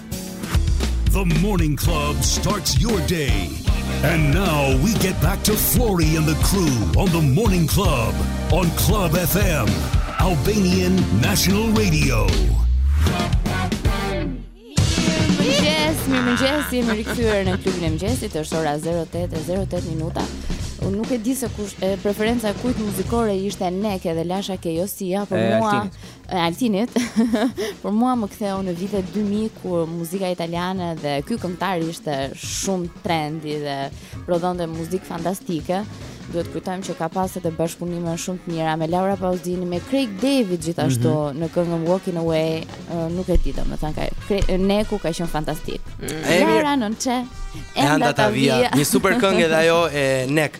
The morning club starts your day. And now we get back to Flori and the crew on the morning club on Club FM, Albanian National Radio. Mirëmëngjes, mirëmëngjes, jemi rikthyer në klubin e mëngjesit, është ora 08:08 minuta. Unë nuk e di se kush e preferenca e kujt muzikore ishte Nek edhe Lascia che io sia, po mua. e Altinit, por mua më ktheu në vitet 2000 kur muzika italiane dhe ky këngëtar ishte shumë trendi dhe prodhonte muzikë fantastike. Duhet të kujtojmë që ka pas edhe bashkëpunime shumë të mira me Laura Pausini, me Craig David gjithashtu mm -hmm. në këngën Walking Away, nuk e di domethënë ka Neku ka qenë fantastik. Mm. Laura non c'è. È andata via, një super këngë edhe ajo e Nek.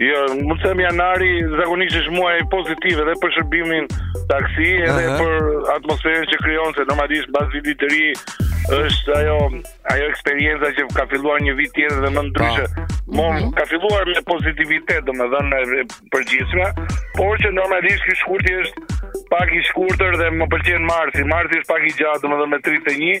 Jo, mund të them janari zakonisht është muaj pozitiv edhe për shërbimin taksi edhe uh -huh. për atmosferën që krijon se normalisht mbas vitit të ri është ajo ajo eksperienca që ka filluar një vit tjetër dhe më ndryshe. Po. Mo mm -hmm. ka filluar me pozitivitet, domethënë e përgjithshme, por që normalisht ky shkurti është pak i shkurtër dhe më pëlqen marsi. Marsi është pak i gjatë, domethënë me 31,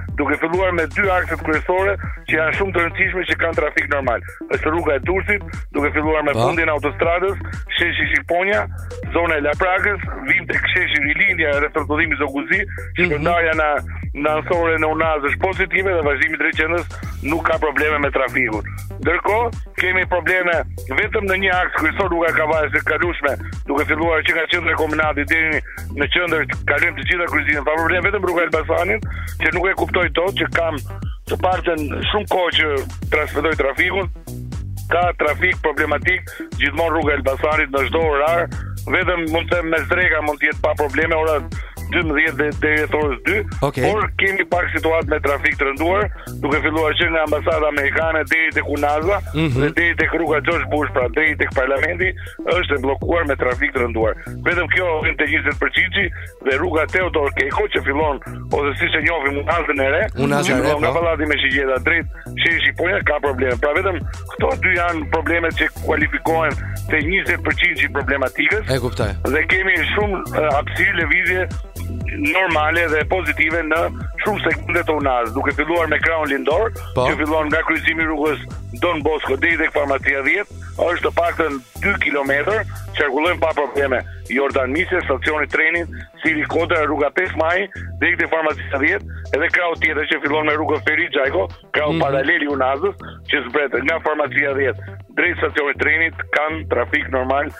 duke filluar me dy akset kryesore që janë shumë të rëndësishme që kanë trafik normal. Është rruga e Durrësit, duke filluar me po. fundin e autostradës, sheshi Shqiponja, zona e Laprakës, vijmë tek sheshi Rilindja, rrethrrotullimi Zogu i Zi, mhm. shpërndarja në në anësore në Unazë është pozitive dhe vazhdimi drejt qendrës nuk ka probleme me trafikun. Ndërkohë, kemi probleme vetëm në një aks kryesor rruga e Kavajës është e kalueshme, duke filluar që nga qendra e Kombinatit deri në qendër kalojmë të gjitha kryqëzimet pa problem vetëm rruga Elbasanit që nuk e kuptoj dot që kam të paktën shumë kohë që transmetoj trafikun ka trafik problematik gjithmonë rruga Elbasanit në çdo orar vetëm mund të them mes dreka mund të jetë pa probleme ora 12 dhe deri te ora 2 okay. por kemi pak situatë me trafik të rënduar duke filluar që nga ambasada amerikane deri tek unaza mm -hmm. dhe deri tek rruga George Bush pra deri tek parlamenti është e bllokuar me trafik të rënduar. Vetëm kjo integrohet te 20% dhe rruga Teodor Keko që fillon ose siç e njohim unazën e re, unazën e re, nga po. pallati me shigjeta drejt sheshit Shqiponja ka probleme. Pra vetëm këto dy janë problemet që kualifikohen te 20% i problematikës. E kuptoj. Dhe kemi shumë hapësirë lëvizje normale dhe pozitive në shumë segmente të unazës, duke filluar me krahun lindor, po. që fillon nga kryqëzimi i rrugës Don Bosco deri tek farmacia 10, është të paktën 2 kilometër, qarkullojnë pa probleme. Jordan Misja, stacioni i trenit, Siri Kodra, rruga 5 Maji, deri tek farmacia 10, edhe krahu tjetër që fillon me rrugën Ferit Xhajko, krahu mm -hmm. paralel i unazës, që zbret nga farmacia 10, drejt stacionit të trenit, kanë trafik normal,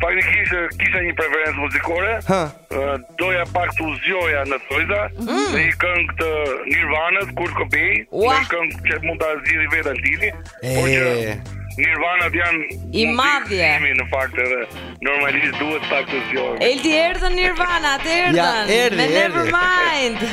Faktikisht kisha, kisha një preferencë muzikore. Hë. Ë, Doja pak të zgjohem në thonjëza Mm. dhe një këngë të Nirvanës, Kurt Cobain, Ua. një këngë që mund ta zgjidhni vetë Altini, por që E. Nirvanat janë I muzikë madhe. zgjimi në fakt edhe normalisht duhet pak të zgjohemi. Eldi erdhën Nirvana, atë erdhën. Ja, erdhi, Me erdhi. Nevermind.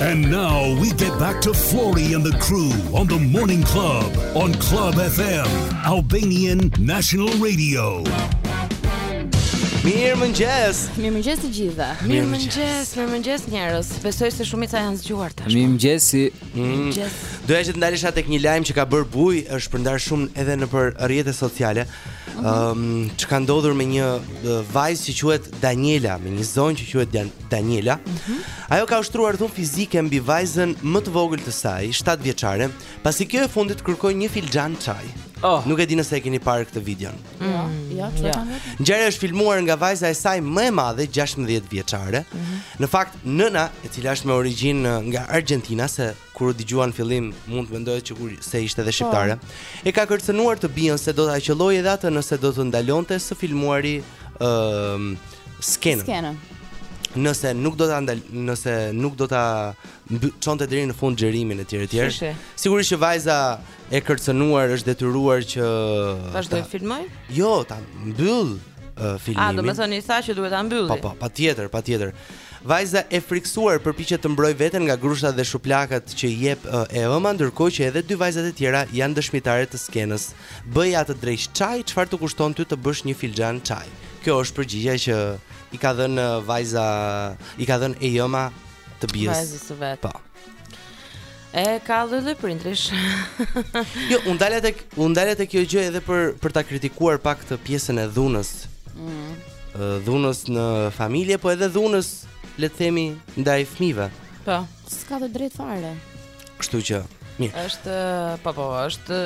And now we get back to Flori and the crew on the morning club on Club FM, Albanian National Radio. Mirëmëngjes Mirëmëngjes të gjithë Mirëmëngjes Mirëmëngjes njerëz Besoj se shumica janë zgjuar tashmë Mirëmëngjes si mm. Doja që të ndalesha tek një lajm që ka bërë bujë është përndar shumë edhe nëpër rrjete sociale mhm. um, Që ka ndodhur me një vajzë që quhet Daniela Me një zonjë që quhet Daniela. Mm -hmm. Ajo ka ushtruar dhunë fizike mbi vajzën më të vogël të saj, 7 vjeçare, pasi kjo e fundit kërkoi një filxhan çaj. Oh. Nuk e di nëse e keni parë këtë videon. Mm. Jo, jo, çfarë jo. kanë? Ngjarja është filmuar nga vajza e saj më e madhe, 16 vjeçare. Mm -hmm. Në fakt, nëna, e cila është me origjinë uh, nga Argentina, se kur u dëgjua në fillim mund të mendohet që kjo se ishte edhe po. shqiptare, oh. e ka kërcënuar të bijën se do ta qëllojë edhe atë nëse do të ndalonte së filmuari ë uh, skenën. Skenën. Nëse nuk do ta ndal, nëse nuk do ta çonte deri në fund xherimin etj etj. Sigurisht që vajza e kërcënuar është detyruar që vazhdojë të filmojë? Jo, ta mbyllë uh, filmin. A do të thotë i tha që duhet ta mbyllë? Po, po, patjetër, patjetër. Vajza e friksuar përpiqet të mbrojë veten nga grushtat dhe shuplakat që i jep e ëma, ndërkohë që edhe dy vajzat e tjera janë dëshmitare të skenës. Bëje atë dreq çaj çfarë të kushton ty të bësh një filxhan çaj. Kjo është përgjigja që i ka dhënë vajza, i ka dhënë e ëma të bijës. Vajzës së vet. Po. E ka lloj lloj prindrish. jo, u ndala tek, u ndala tek kjo gjë edhe për për ta kritikuar pak këtë pjesën e dhunës. Mm. Dhunës në familje, po edhe dhunës, le të themi, ndaj fëmijëve. Po. S'ka të drejtë fare. Kështu që Mirë. Është, po po, është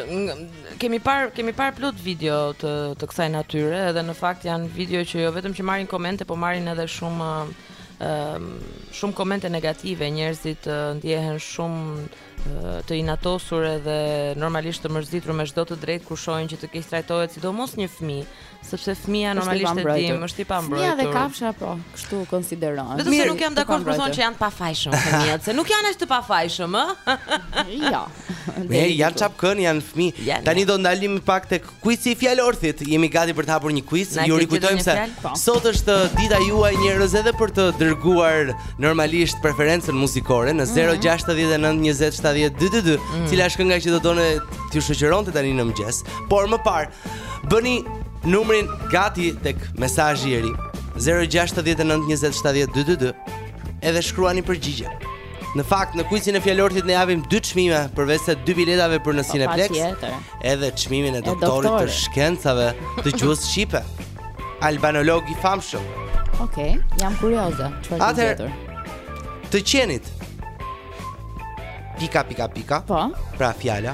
kemi parë kemi parë plot video të të kësaj natyre, edhe në fakt janë video që jo vetëm që marrin komente, po marrin edhe shumë ëm shumë komente negative, njerëzit ndjehen shumë të inatosur edhe normalisht të mërzitur me çdo të drejtë kur shohin që të keqtrajtohet sidomos një fëmijë. Sepse fëmija normalisht e dimë, është i pambrojtur. Fëmija dhe kafsha po, kështu konsiderohen. Vetëm se nuk jam dakord kur thonë që janë të pafajshëm fëmijët, se nuk janë as të pafajshëm, ë? Jo. Po janë çapkën, janë fëmijë. Tani do ndalim pak tek kuizi i fjalorthit. Jemi gati për të hapur një kuiz. Ju rikujtojmë se po. sot është dita juaj njerëz edhe për të dërguar normalisht preferencën muzikore në 069 20 70 222, cila është kënga që do donit t'ju shoqëronte tani në mëngjes. Por më parë, Bëni numrin gati tek mesazhi i ri 0692070222 edhe shkruani përgjigjen. Në fakt, në kuicin e fjalorthit ne japim dy çmime përveç se dy biletave për në po, Cineplex. Edhe çmimin e doktorit të shkencave të gjuhës shqipe. Albanologu i famshëm. Okej, okay, jam kurioze, çfarë ke gjetur. Të qenit. Pika pika pika. Po. Pra fjala.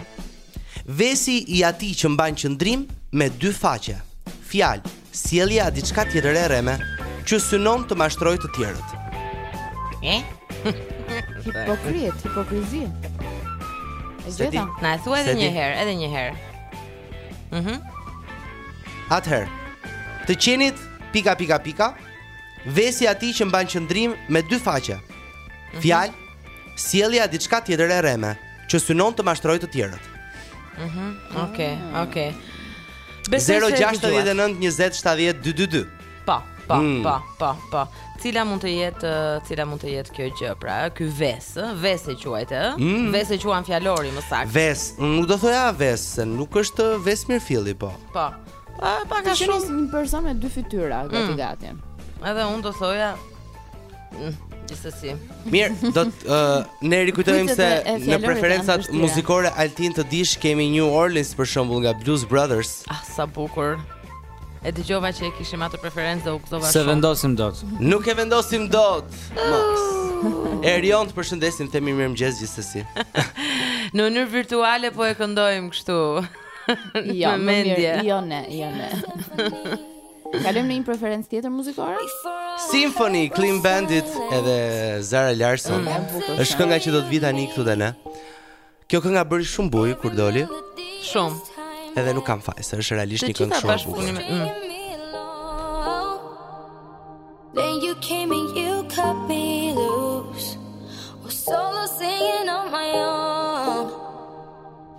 Vesi i atij që mban qëndrim me dy faqe, fjalë, sjellje a diçka tjetër e rreme, që synon të mashtrojë të tjerët. E? Hipokrit, hipokrizi. E gjeta? Na e thua edhe një herë, edhe një herë. Mhm. Mm Atëherë, të qenit pika pika pika, vesi i atij që mban qëndrim me dy faqe. Mhm. Fjalë, Sjellje a diçka tjetër e rreme, që synon të mashtrojë të tjerët. Mhm, mm okay, okay. 069 20 70 222. Po, po, mm. po, po, po. Cila mund të jetë, cila mund të jetë kjo gjë pra? Ky ves, ves e quajte, ë? Mm. Ves e quan fjalori më saktë. Ves, nuk do thoja ves, se nuk është ves mirëfilli, po. Po. A pak a shumë si një person me dy fytyra mm. gati gati. Edhe unë do thoja mm, Gjithsesi. Mirë, do të uh, ne rikujtojmë se në preferencat muzikore Altin ta dish kemi New Orleans për shembull nga Blues Brothers. Ah, sa bukur. E dëgjova që e kishim atë preferencë dhe u gëzova shumë. S'e vendosim dot. Nuk e vendosim dot. Mos. Erion të përshëndesim, themi mirëmëngjes gjithsesi. në mënyrë virtuale po e këndojmë kështu. jo, më mirë, jo ne, jo ne. Kalojmë në një preferencë tjetër muzikore? Symphony, Clean Bandit edhe Zara Larsson. Mm, është kënga që do të vijë tani këtu te ne. Kjo kënga bëri shumë bujë kur doli. Shumë. Edhe nuk kanë faj, se është realisht një këngë shumë e bukur. Mm. Then you came and you cut me loose. Was solo singing on my own.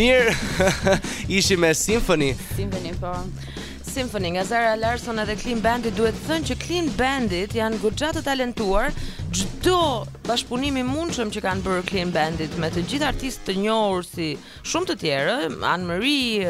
Mirë, ishim me Symphony Symphony, po Symphony nga Zara Larsson edhe Clean Bandit duhet thënë që Clean Bandit janë goxha të talentuar. Çdo bashkëpunim i mundshëm që kanë bërë Clean Bandit me të gjithë artistë të njohur si shumë të tjerë, Anne Marie,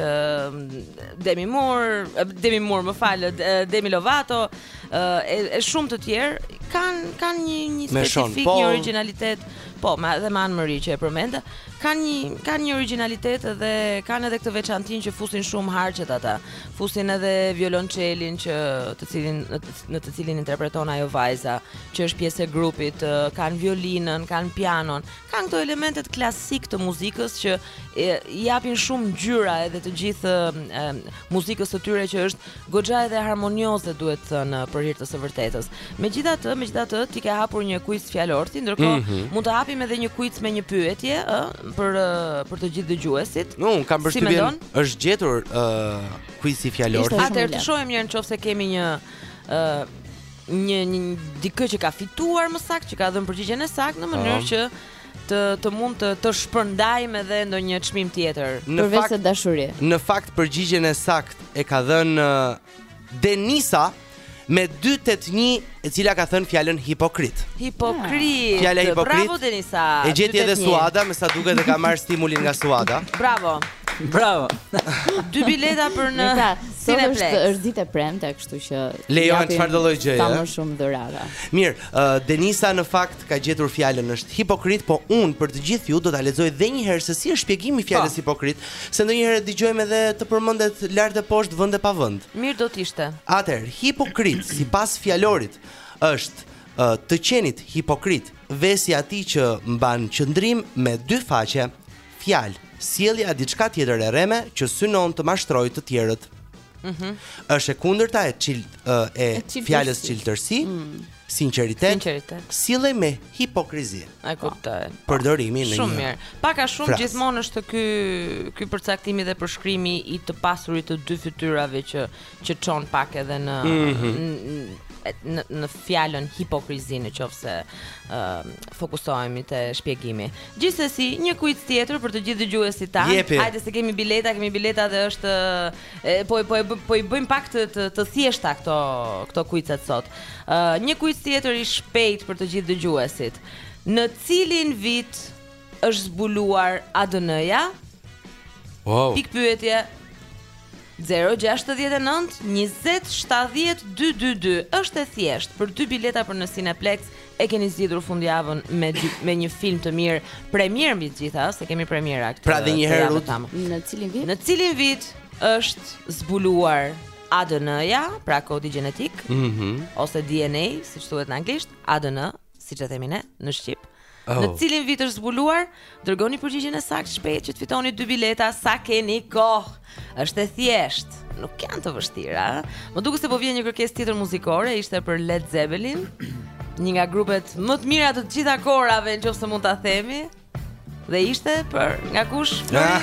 Demi Moore, Demi Moore më fal, Demi Lovato, e, e shumë të tjerë kanë kanë një një specifik, po, një origjinalitet. Po, po edhe me Anne Marie që e përmende, kanë një kanë një origjinalitet dhe kanë edhe këtë veçantinë që fusin shumë harqet ata. Fusin edhe violonçelin që të cilin në të, në të cilin interpreton ajo vajza, që është pjesë e grupit, kanë violinën, kanë pianon, Kanë këto elementet klasik të muzikës që e, i japin shumë ngjyra edhe të gjithë e, muzikës së tyre që është goxha edhe harmonioze duhet të thënë për hir të së vërtetës. Megjithatë, megjithatë ti ke hapur një quiz fjalor ti, ndërkohë mm -hmm. mund të hapim edhe një quiz me një pyetje ë për për të gjithë dëgjuesit. Nuk, no, kam përshtypjen se është gjetur ë uh, quizi fjalor. Atëherë të shohim njëherë nëse kemi një ë uh, një një dikë që ka fituar më saktë, që ka dhënë përgjigjen e saktë në mënyrë që të të mund të të shpërndajmë edhe ndonjë çmim tjetër. Përveç se dashuri. Në fakt përgjigjen e saktë e ka dhënë uh, Denisa me 281 e cila ka thënë fjalën hipokrit. Hipokrit. Ah. Fjala hipokrit. Bravo Denisa. E gjeti edhe 281. Suada, me sa duket e ka marrë stimulin nga Suada. Bravo. Bravo. Dy bileta për Denisa, Sot është është ditë e premte, kështu që lejon çfarëdo lloj gjëje. Ka më shumë dhurata. Mirë, uh, Denisa në fakt ka gjetur fjalën është hipokrit, po unë për të gjithë ju do ta lexoj edhe një herë se si është shpjegimi i fjalës po. hipokrit, se ndonjëherë e dëgjojmë edhe të përmendet lart e poshtë vend e pa vend. Mirë do të ishte. Atëherë, hipokrit sipas fjalorit është uh, të qenit hipokrit, vesi i atij që mban qëndrim me dy faqe, fjalë, sjellje a diçka tjetër e rreme që synon të mashtrojë të tjerët. Mhm. Është e kundërta e çil e, e çiltërsi. fjalës çiltërsi, mm. sinqeritet, sinqeritet. Sillej me hipokrizi. E kuptoj. Po. Përdorimi në Shumë mirë. Pak a shumë gjithmonë është ky ky përcaktimi dhe përshkrimi i të pasurit të dy fytyrave që që çon pak edhe në në në fjalën hipokrizi në qoftë se ë uh, fokusohemi te shpjegimi. Gjithsesi, një quiz tjetër për të gjithë dëgjuesit tanë. Hajde se kemi bileta, kemi bileta dhe është e, po po e, po i bëjmë pak të të, të thjeshta këto këto quizet sot. Ë uh, një quiz tjetër i shpejtë për të gjithë dëgjuesit. Në cilin vit Është zbuluar ADN-ja? Wow. Pikëpyetje 0-6-9-20-70-222 është e thjeshtë për 2 bileta për në Cineplex e keni zgjidhur fundjavën me, dy, me një film të mirë premierë mbi të gjitha se kemi premiera këtë pra dhe një herë në cilin vit? në cilin vit është zbuluar ADN-ja pra kodi gjenetik mm -hmm. ose DNA siç thuhet në anglisht ADN siç themi ne në shqip Oh. Në cilin vit është zbuluar? Dërgoni përgjigjen e saktë shpejt që të fitoni dy bileta sa keni kohë. Është e thjeshtë, nuk janë të vështira. Më duket se po vjen një kërkesë tjetër muzikore, ishte për Led Zeppelin, një nga grupet më të mira të të gjitha kohërave, në qoftë se mund ta themi. Dhe ishte për nga kush? Ah.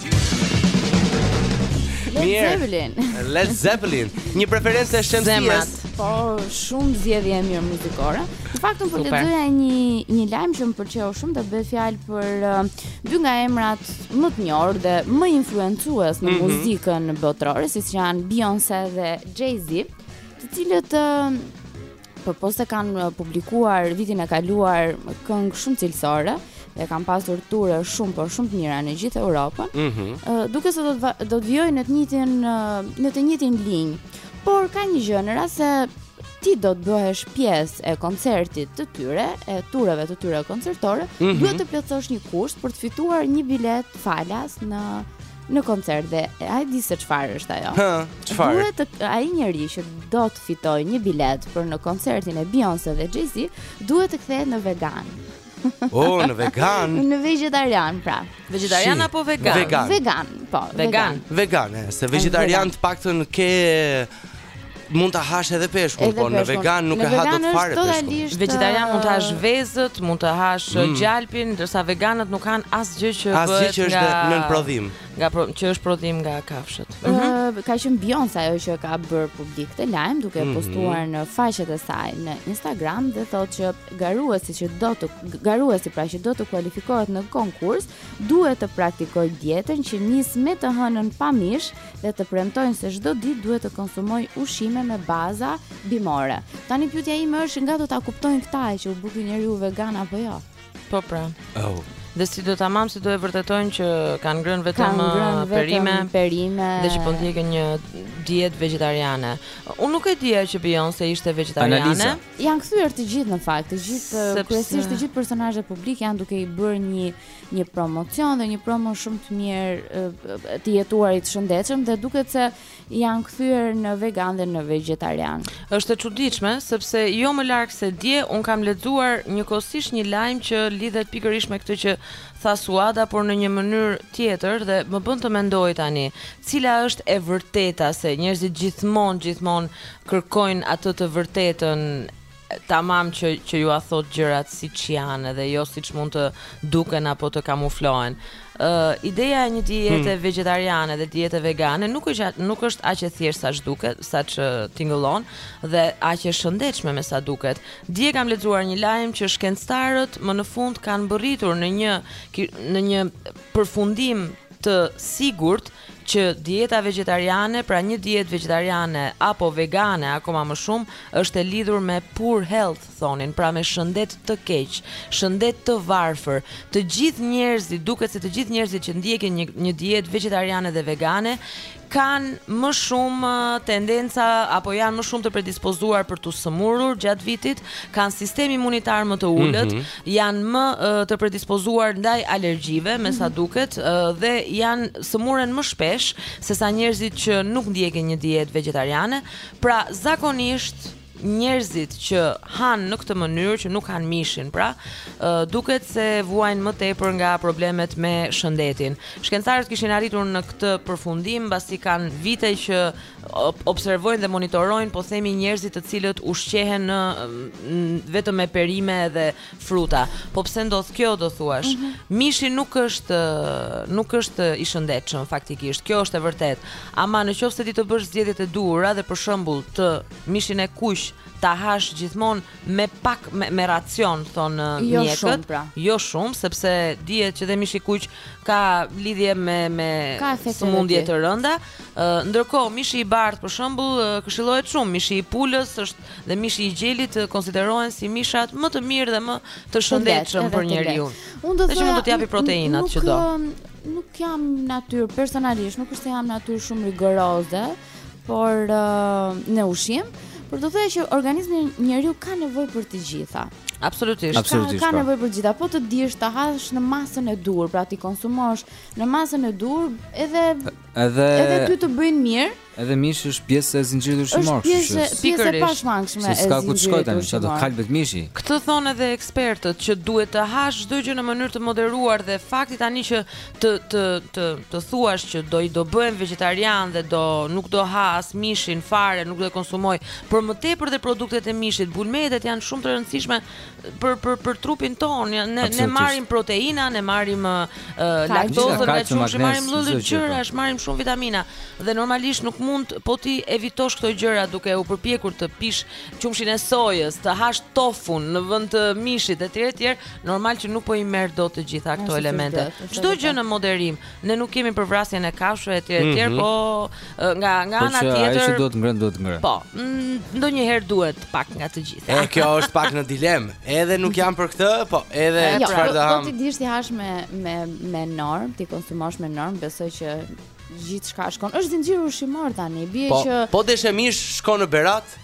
Led Zeppelin. Led Zeppelin. Një preferencë e shëmtuar. Po, shumë zgjedhje e mirë muzikore. Në fakt unë po lexoja një një lajm që më pëlqeu shumë, ku bëhet fjalë për uh, dy nga emrat më të njohur dhe më influencues në mm -hmm. muzikën botërore, siç janë Beyoncé dhe Jay-Z, të cilët uh, Përpos se kanë publikuar vitin e kaluar këngë shumë cilësore, dhe kanë pasur ture shumë por shumë të mira në gjithë Europën. Ëh, mm -hmm. duket se do të do të vijojnë në të njëjtin në të njëjtin linjë. Por ka një gjë në rast se ti do të bëhesh pjesë e koncertit të tyre, e tureve të tyre koncertore, mm -hmm. duhet të plotësosh një kusht për të fituar një bilet falas në në koncert dhe a e di se çfarë është ajo. Hë, çfarë? Duhet të ai njeri që do të fitojë një bilet për në koncertin e Beyoncé dhe Jay-Z, duhet të kthehet në vegan. Oh, në vegan. në vegetarian, pra. Vegetarian apo vegan? Vegan. Vegan, po. Vegan. Vegan, se vegetarian të paktën ke mund ta hash edhe peshkun, por në vegan nuk e ha dot fare peshkun. Vegetarian mund të hash uh, vezët, mund të hash uh, mm. gjalpin, ndërsa veganët nuk hanë asgjë që bëhet asgjë që është nga... nën prodhim. Nga pro... që është prodhim nga kafshët. Uh, mm -hmm. Ka qenë Beyoncé ajo që ka bërë publik këtë lajm duke e mm -hmm. postuar në faqet e saj në Instagram dhe thotë që garuesi që do të garuesi pra që do të kualifikohet në konkurs duhet të praktikojë dietën që nis me të hënën pa mish dhe të premtojnë se çdo ditë duhet të konsumojë ushqime me baza bimore. Tani pyetja ime është nga do ta kuptojnë këta që u bë ky njeriu vegan apo jo? Po pra. Oh. Dhe si do ta, ama si do e vërtetojnë që kanë ngrënë vetëm uh, perime, perime dhe që po ndjekin një dietë vegetariane. Unë nuk e dija që Beyoncé ishte vegetariane. Analiza. Janë kthyer të gjithë në fakt, të gjithë kryesisht të gjithë personazhet publik janë duke i bërë një një promocion dhe një promo shumë të mirë të jetuarit shëndetshëm dhe duket se janë kthyer në vegan dhe në vegetarian. Është e çuditshme sepse jo më larg se dje un kam lexuar njëkohësisht një lajm që lidhet pikërisht me këtë që tha Suada, por në një mënyrë tjetër dhe më bën të mendoj tani, cila është e vërteta se njerëzit gjithmonë gjithmonë kërkojnë atë të vërtetën Tamam që që jua thot gjërat siç janë dhe jo siç mund të duken apo të kamuflohen. Ë uh, ideja e një diete hmm. vegetariane dhe diete vegane nuk është nuk është aq e thjeshtë sa duket, saç tingëllon dhe aq e shëndetshme me sa duket. Dje kam lexuar një lajm që shkencëtarët më në fund kanë mbërritur në një në një përfundim të sigurt që dieta vegjetariane, pra një dietë vegjetariane apo vegane akoma më shumë, është e lidhur me poor health, thonin, pra me shëndet të keq, shëndet të varfër. Të gjithë njerëzit, duket se të gjithë njerëzit që ndjekin një një dietë vegjetariane dhe vegane kanë më shumë tendenca apo janë më shumë të predispozuar për t'u sëmurur gjatë vitit, kanë sistem imunitar më të ulët, mm -hmm. janë më të predispozuar ndaj alergjive, me sa mhm. duket, dhe janë sëmuren më shpesh se sa njerëzit që nuk ndjekin një dietë vegetariane. Pra, zakonisht Njerëzit që hanë në këtë mënyrë, që nuk hanë mishin, pra, duket se vuajnë më tepër nga problemet me shëndetin. Shkencëtarët kishin arritur në këtë përfundim pasi kanë vite që observojnë dhe monitorojnë, po themi njerëzit të cilët ushqehen vetëm me perime dhe fruta. Po pse ndodh kjo, do thuash? Mm -hmm. Mishi nuk është nuk është i shëndetshëm faktikisht. Kjo është e vërtetë. Ama nëse di të bësh zgjedhjet e duhura dhe për shembull të mishin e kuq ta hash gjithmonë me pak me, me racion thonë mjekët. Jo shumë, pra. Jo shumë sepse dihet që dhe mishi i kuq ka lidhje me me sëmundje të rënda. Ndërkohë mishi i bardhë për shembull këshillohet shumë, mishi i pulës është dhe mishi i gjelit konsiderohen si mishat më të mirë dhe më të shëndetshëm për njeriu. Unë do të thoja, mund të japi proteinat nuk, që do. Nuk jam natyrë personalisht, nuk është se jam natyrë shumë rigoroze, por uh, në ushqim, por do thoja që organizmi i njeriut ka nevojë për të gjitha. Absolutisht. Absolutisht. Ka, ka po. nevojë për gjitha, po të dish t'i hash në masën e duhur, pra t'i konsumosh në masën e duhur, edhe edhe edhe ty të bëjnë mirë. Edhe mishi është pjesë e zinxhirit ushqimor, kështu që është pjesë e pashmangshme e zinxhirit. S'ka ku të shkojë tani, çfarë do kalbet mishi? Këtë thonë edhe ekspertët që duhet të hash çdo gjë në mënyrë të moderuar dhe fakti tani që të të të të thuash që do i do bëhem vegjetarian dhe do nuk do ha as mishin fare, nuk do e konsumoj, për më tepër dhe produktet e mishit, bulmetet janë shumë të rëndësishme për për për trupin tonë. Ja, ne ne marrim proteina, ne marrim uh, laktozën, ne çuçi marrim lëndë gjëra, as marrim shumë vitamina dhe normalisht nuk mund po t'i evitosh këto gjëra duke u përpjekur të pish qumshin e sojës, të hash tofun në vend të mishit etj etj, Normal që nuk po i merr dot të gjitha këto elemente. Çdo gjë në moderim. Ne nuk jemi për vrasjen e kafshëve etj etj, mm -hmm. po nga nga po ana tjetër. Po që duhet ngrënë, duhet ngrënë. Po, ndonjëherë duhet pak nga të gjitha. E kjo është pak në dilemë. Edhe nuk jam për këtë, po edhe jo, çfarë do hamë. Po të dish t'i hash me me me normë, t'i konsumosh me normë, besoj që gjithçka shkon. Është zinxhir ushqimor tani, bie po, që Po deshe mish shkon në Berat.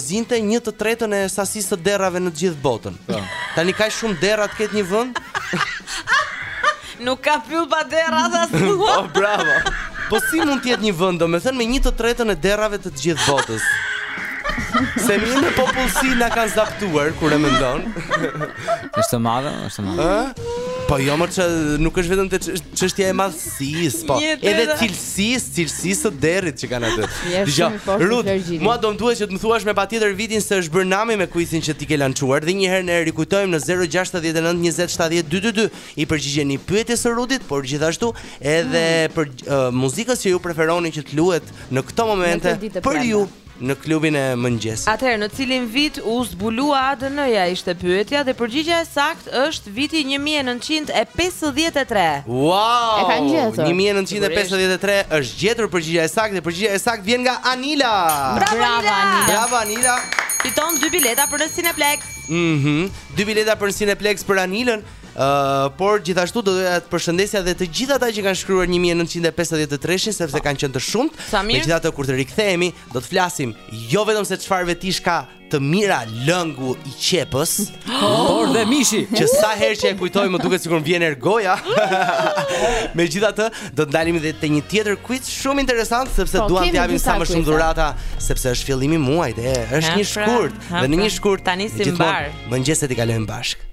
zinte një të tretën e sasisë së derrave në të gjithë botën. Po. Tani ka shumë derra të ketë një vend? Nuk ka pyll pa derra sa thua. Oh, bravo. Po si mund të jetë një vend, domethënë me një të tretën e derrave të të gjithë botës? Se me popullsi na kanë zaptuar kur e mendon. Është e madhe, është e madhe. Po jo mër që nuk është vetëm çështja e madh madhësisë, po edhe cilësisë, cilësisë së derrit që kanë aty. Dëgjo, Rut, mua do më duhet që të më thuash me patjetër vitin se është bërë nami me kuizin që ti ke lançuar dhe një herë ne rikujtojmë në 069 20 70 222 i përgjigjeni pyetjes së Rutit, por gjithashtu edhe për uh, muzikës që ju preferoni që të luhet në këto momente për ju Në klubin e mëngjesit. Atëherë në cilin vit u zbulua ADN-ja ishte pyetja dhe përgjigja e saktë është viti 1953. Wow! E kanë gjetur. 1953 është gjetur përgjigja e saktë dhe përgjigja e saktë vjen nga Anila. Bravo Anila! Bravo Anila. Fiton dy bileta për në Cineplex. Mhm. Dy bileta për në Cineplex për Anilën. Uh, por gjithashtu do doja të përshëndesja dhe të gjithë ata që kanë shkruar 1953-shin sepse kanë qenë të shumtë. Megjithatë kur të rikthehemi, do të flasim jo vetëm se çfarë vetish ka të mira lëngu i qepës, por dhe mishi, që sa herë që e kujtoj më duket sikur vjen Ergoja. Megjithatë, do të ndalemi dhe te një tjetër quiz shumë interesant sepse po, duam të japim sa më shumë dhurata, sepse është fillimi i muajit, është një shkurt, dhe në një shkurt tani s'i mban. Mëngjeset i kalojmë bashkë.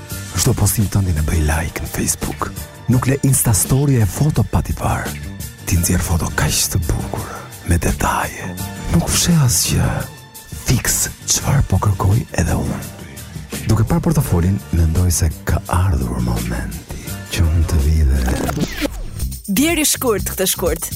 Çdo postim tëndin e bëj like në Facebook. Nuk le Insta Story e foto pa t'i parë. Ti nxjerr foto kaq të bukur, me detaje. Nuk fsheh asgjë. Fiks çfarë po kërkoj edhe unë. Duke parë portofolin, mendoj se ka ardhur momenti që unë të vi dhe. Bjeri shkurt këtë shkurt.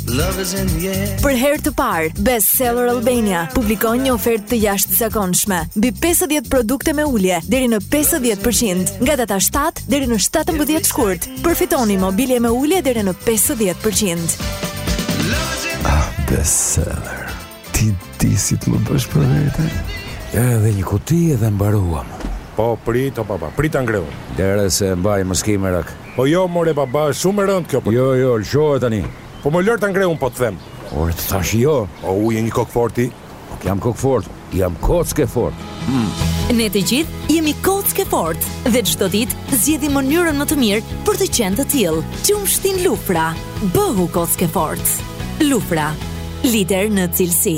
Për herë të parë, Best Seller Albania publikon një ofertë të jashtëzakonshme, mbi 150 produkte me ulje deri në 50% nga data 7 deri në 17 shkurt. Përfitoni mobilje me ulje deri në 50%. Best Seller Ti di si të më bësh për vete? Edhe një kuti edhe mbaruam. Po, prit, o baba, prit ta ngre unë. Lëre se e mbaj, mos ki merak. Po jo, more baba, është shumë e rëndë kjo për... Jo, jo, lëshoje tani. Po më lër ta ngre unë po të them. Ore, të thashë jo. O, ç'je një kokëfortë ti? Nuk jam kokëfortë, jam kockë e fortë. Ne të gjithë jemi kockë e fortë dhe çdo ditë zgjedhim mënyrën më të mirë për të qenë të tillë. Qumshtin Lufra, bëhu kockë e fortë. Lufra, lider në cilësi.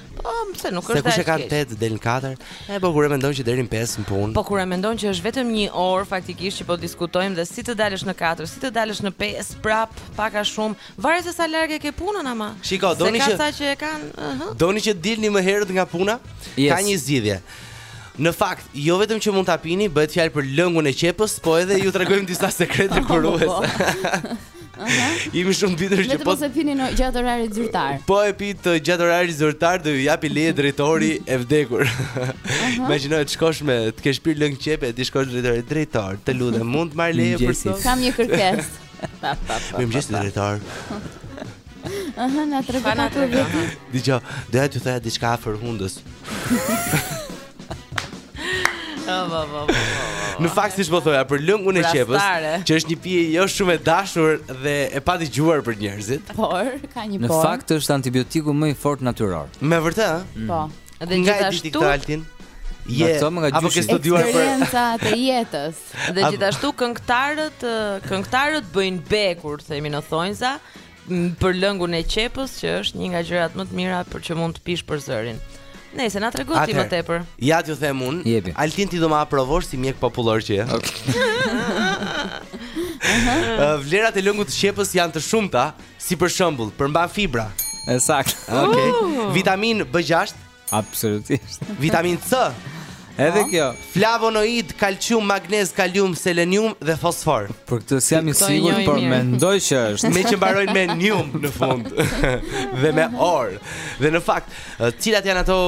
Po, pse nuk është Se kush e ka 8 deri në 4? E po kur e mendon që deri në 5 në punë. Po kur e mendon që është vetëm një orë faktikisht që po diskutojmë dhe si të dalësh në 4, si të dalësh në 5, prap, pak a shumë, varet se sa larg e ke punën ama. Shiko, doni që sa që e kanë, ëh. Uh -huh. Doni që dilni më herët nga puna? Yes. Ka një zgjidhje. Në fakt, jo vetëm që mund ta pini, bëhet fjalë për lëngun e qepës, po edhe ju tregojmë disa sekrete kuruese. Jemi shumë të bindur që po ta pini gjatë orarit zyrtar. Po e pitë gjatë orarit zyrtar do ju japi leje drejtori e vdekur. Imagjino të shkosh me të kesh pirë lëng qepe, t'i shkosh drejtorit drejtor, të lutem mund të marr leje për sot. Kam një kërkesë. Më vjen drejtor. Aha, na trego pak ti. Dijo, do të thoya diçka afër hundës. Në fakt siç po thoja për lëngun e qepës, që është një pije jo shumë e dashur dhe e padëgjuar për njerëzit. Por ka një por. Në fakt është antibiotiku më i fortë natyror. Me vërtetë? Mm. Po. Dhe gjithashtu Je, yeah. nga apo ke studiuar për eksperienca të jetës. Dhe gjithashtu këngëtarët, këngëtarët bëjnë be, kur, themi në thonjza, për lëngun e qepës që është një nga gjërat më të mira për që mund të pish për zërin. Nëse na tregon ti më tepër. Ja t'ju them un, Altin ti do ma aprovosh si mjek popullor që je. Uh, vlerat e lëngut të qepës janë të shumta, si për shembull, përmban fibra. E saktë. Okej. Okay. Uh. Vitaminë B6 Absolutisht. Vitaminë C. Edhe po. kjo. Flavonoid, kalcium, magnez, kalium, selenium dhe fosfor. Për këtë s'jam i sigurt, por mendoj që është. Meqë mbarojnë me nium në fund dhe me or. Dhe në fakt, cilat janë ato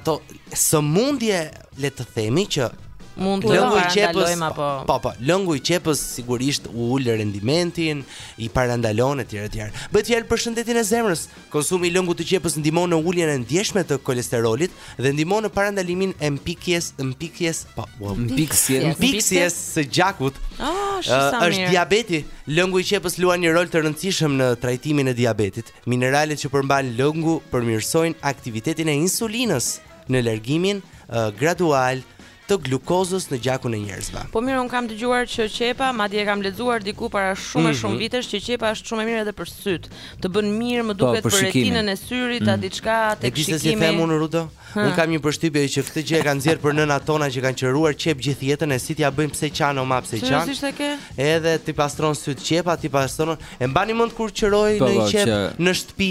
ato sëmundje le të themi që mund të lëngu i qepës apo po po lëngu i qepës sigurisht u ul rendimentin i parandalon etj etj bëhet fjalë për shëndetin e zemrës Konsumi i lëngut të qepës ndihmon në uljen e ndjeshme të kolesterolit dhe ndihmon në parandalimin e mpikjes, mpikjes, po, po mpiksjes, mpiksjes së gjakut. Oh, është diabeti. Lëngu i qepës luan një rol të rëndësishëm në trajtimin e diabetit. Mineralet që përmban lëngu përmirësojnë aktivitetin e insulinës në largimin uh, gradual të glukozës në gjakun e njerëzve. Po mirë unë kam dëgjuar që qepa, madje e kam lexuar diku para shumë e shumë vitesh që qepa është shumë e mirë edhe për sytë. Të bën mirë, më duket për retinën e syrit, a diçka tek shikimi. E di se si e them unë Rudo? Unë kam një përshtypje që këtë gjë e kanë nxjerr për nënat tona që kanë qëruar qepë gjithë jetën e si t'ia bëjnë pse qan o ma pse qan. Seriozisht e ke? Edhe t'i pastron sytë qepa, t'i pastron. E mbani mend kur qëronin një qepë në shtëpi?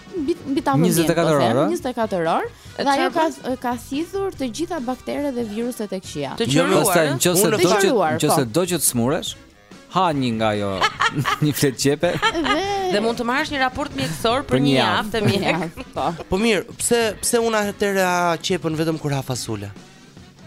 mbi mbi ta vënë. 24 orë, 24 orë. Dhe ajo ka ka thithur të gjitha bakteret dhe viruset e këqija. Të jo, qëruar, jo, nëse do të qëruar, nëse po. do që të smuresh, ha një nga ajo një fletë qepe. Dhe mund të marrësh një raport mjekësor për një javë te mjeku. Po. Po mirë, pse pse unë e ha qepën vetëm kur ha fasule?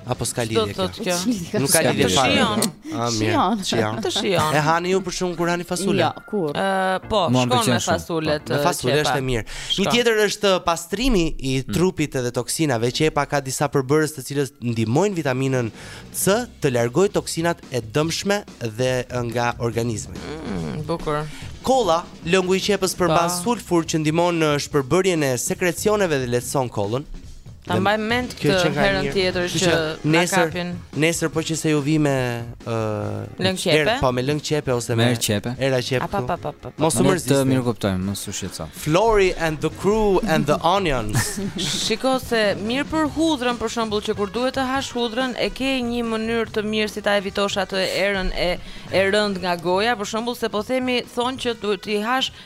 Apo s'ka lidhje kjo? kjo? Nuk ka lidhje fare. Shijon. Ah, shijon. Shijon. Të shijon. E hani ju për shembull kur hani fasule? Jo, kur. Ë, po, shkon me fasulet. Me fasule është e mirë. Një tjetër është pastrimi i mm. trupit edhe toksinave. Qepa ka disa përbërës të cilët ndihmojnë vitaminën C të largojë toksinat e dëmshme dhe nga organizmi. Mm, bukur. Kolla, lëngu i qepës përmban sulfur që ndihmon në shpërbërjen e sekrecioneve dhe lehtëson kollën. Ta mbajmë mend këtë që herën tjetër që, që na kapin. Nesër po që se ju vi me ë uh, lëng qepe. Erë, po me lëng qepe ose me erë qepe. Era qepe. Apa pa pa pa. Mos u mërzit. Të mirëkuptojmë, mos u shqetëso. Flori and the crew and the onions. Shiko se mirë për hudhrën për shembull që kur duhet të hash hudhrën e ke një mënyrë të mirë si ta evitosh atë erën e e rëndë nga goja, për shembull se po themi thonë që duhet të hash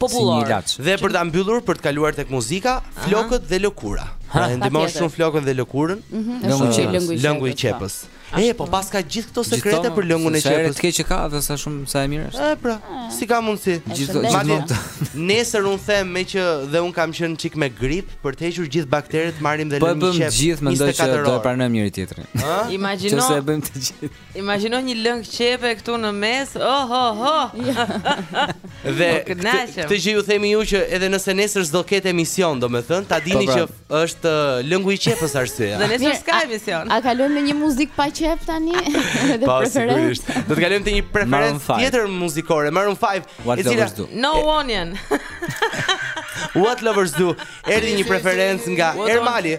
popullor. Dhe për ta mbyllur, për të kaluar tek muzika, flokët dhe lëkura. Pra e ndihmon shumë flokët dhe lëkurën. Lëngu i qepës. Lëngu i qepës. E, po paska gjithë këto sekrete për lëngun e qepës. Sa erë të keqe që ka, dhe sa shumë sa e mirë është. E pra, si ka mundësi? Gjithë gjithë. Nesër un them meqë dhe un kam qenë çik me grip për të hequr gjithë bakteret, marrim dhe po lëngun e qepës. Po bëjmë gjithë, mendoj që do të pranojmë njëri tjetrin. Imagjino. Nëse e bëjmë të gjithë. Imagjino një lëng qepe këtu në mes. Oh ho ho. Dhe po, këtë gjë ju themi ju që edhe nëse nesër s'do ketë emision, domethënë, ta dini po, pra. që është uh, lëngu i qepës arsyeja. Dhe nesër s'ka emision. A, a kalojmë me një muzikë pa qepë tani? Dhe pa, po, sigurisht. Do të kalojmë te një preferencë tjetër muzikore, Maroon 5, e cila No Onion. What lovers do? Erdhi një preferencë nga Ermali.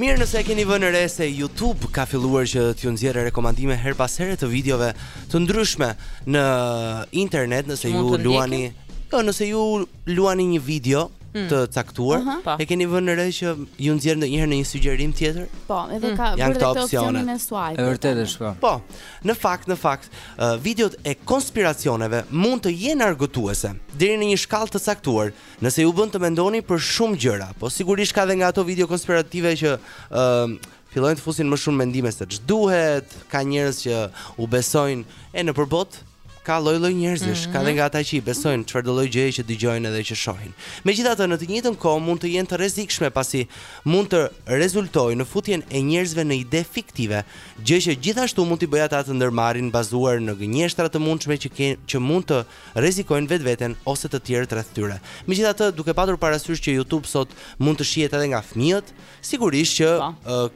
Mirë nëse e keni vënë re se YouTube ka filluar që t'ju nxjerrë rekomandime herë pas here të videove të ndryshme në internet nëse ju luani jo nëse ju luani një video hmm. të caktuar uh -huh. e keni vënë re që ju nxjerr ndonjëherë në një sugjerim tjetër po edhe hmm. ka bërë këtë opsionin me swipe e vërtetë është po po Në fakt, në fakt, videot e konspiracioneve mund të jenë argëtuese, deri në një shkallë të caktuar, nëse ju bën të mendoni për shumë gjëra. Po sigurisht ka edhe nga ato video konspirative që ë fillojnë të fusin më shumë mendime se ç'duhet, ka njerëz që u besojnë e nëpër botë ka lloj-lloj njerëzish, mm -hmm. ka edhe mhm. nga ata që i besojnë çfarëdo lloj gjëje që dëgjojnë edhe që shohin. Megjithatë, në të njëjtën kohë mund të jenë të rrezikshme pasi mund të rezultojnë në futjen e njerëzve në ide fiktive gjë që gjithashtu mund t'i bëjë ata të ndërmarrin bazuar në gënjeshtra të mundshme që që mund të rrezikojnë vetveten ose të tjerët rreth tyre. Megjithatë, duke patur parasysh që YouTube sot mund të shihet edhe nga fëmijët, sigurisht që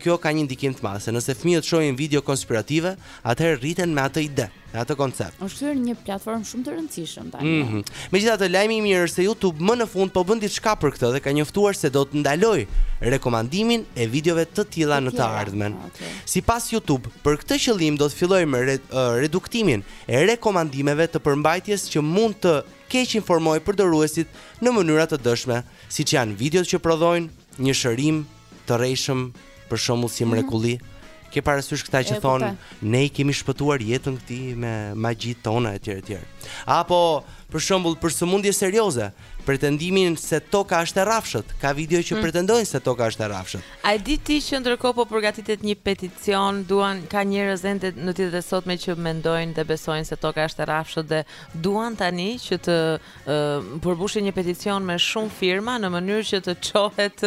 kjo ka një ndikim të madh, se nëse fëmijët shohin video konspirative, atëherë rriten me atë ide. Në atë koncept. Është kthyer një platformë shumë të rëndësishme tani. Mm -hmm. Megjithatë, lajmi i mirë është se YouTube më në fund po bën diçka për këtë dhe ka njoftuar se do të ndalojë rekomandimin e videove të tilla në të ardhmen. Okay. Sipas YouTube, për këtë qëllim do të fillojë me re, uh, reduktimin e rekomandimeve të përmbajtjes që mund të keqinformojë përdoruesit në mënyra të dëmshme, siç janë videot që prodhojnë një shërim të rrejshëm,, për shembull si mhm. mrekulli. Mm -hmm. Ke parasysh këta që thonë ne i kemi shpëtuar jetën këtij me magjitë tona etj etj. Apo për shembull për sëmundje serioze, pretendimin se toka është e rrafshët. Ka video që mm. pretendojnë se toka është e rrafshët. A e di ti që ndërkohë po përgatitet një peticion, duan ka njerëz ende në ditët e sotme që mendojnë dhe besojnë se toka është e rrafshët dhe duan tani që të përmbushin një peticion me shumë firma në mënyrë që të çohet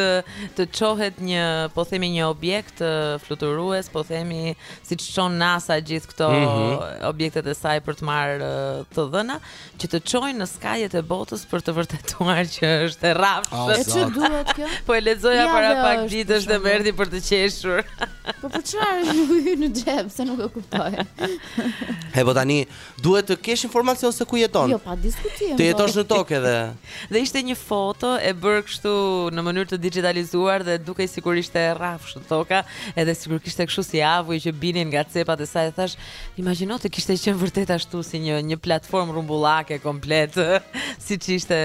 të çohet një, po themi një objekt fluturues, po themi siç çon NASA gjithë këto mm -hmm. objektet e saj për të marrë të dhëna, që të çojnë në skajet e botës për të vërtetuar që është e rrafsh. Oh, e ç'u duhet kjo? Po e lexoja para pak ditësh dhe më erdhi për të qeshur. Po për çfarë u hyn në xhep se nuk e kuptoj. Hë po tani Duhet të kesh informacion se ku jeton. Jo, pa diskutim. Të jetosh në tokë edhe. Dhe ishte një foto e bërë kështu në mënyrë të dixhitalizuar dhe dukej sikur ishte e rrafsh toka, edhe sikur kishte kështu si avuj që binin nga cepat e saj. Thashë, imagjino të kishte qenë vërtet ashtu si një një platformë rrumbullake komplet, siç ishte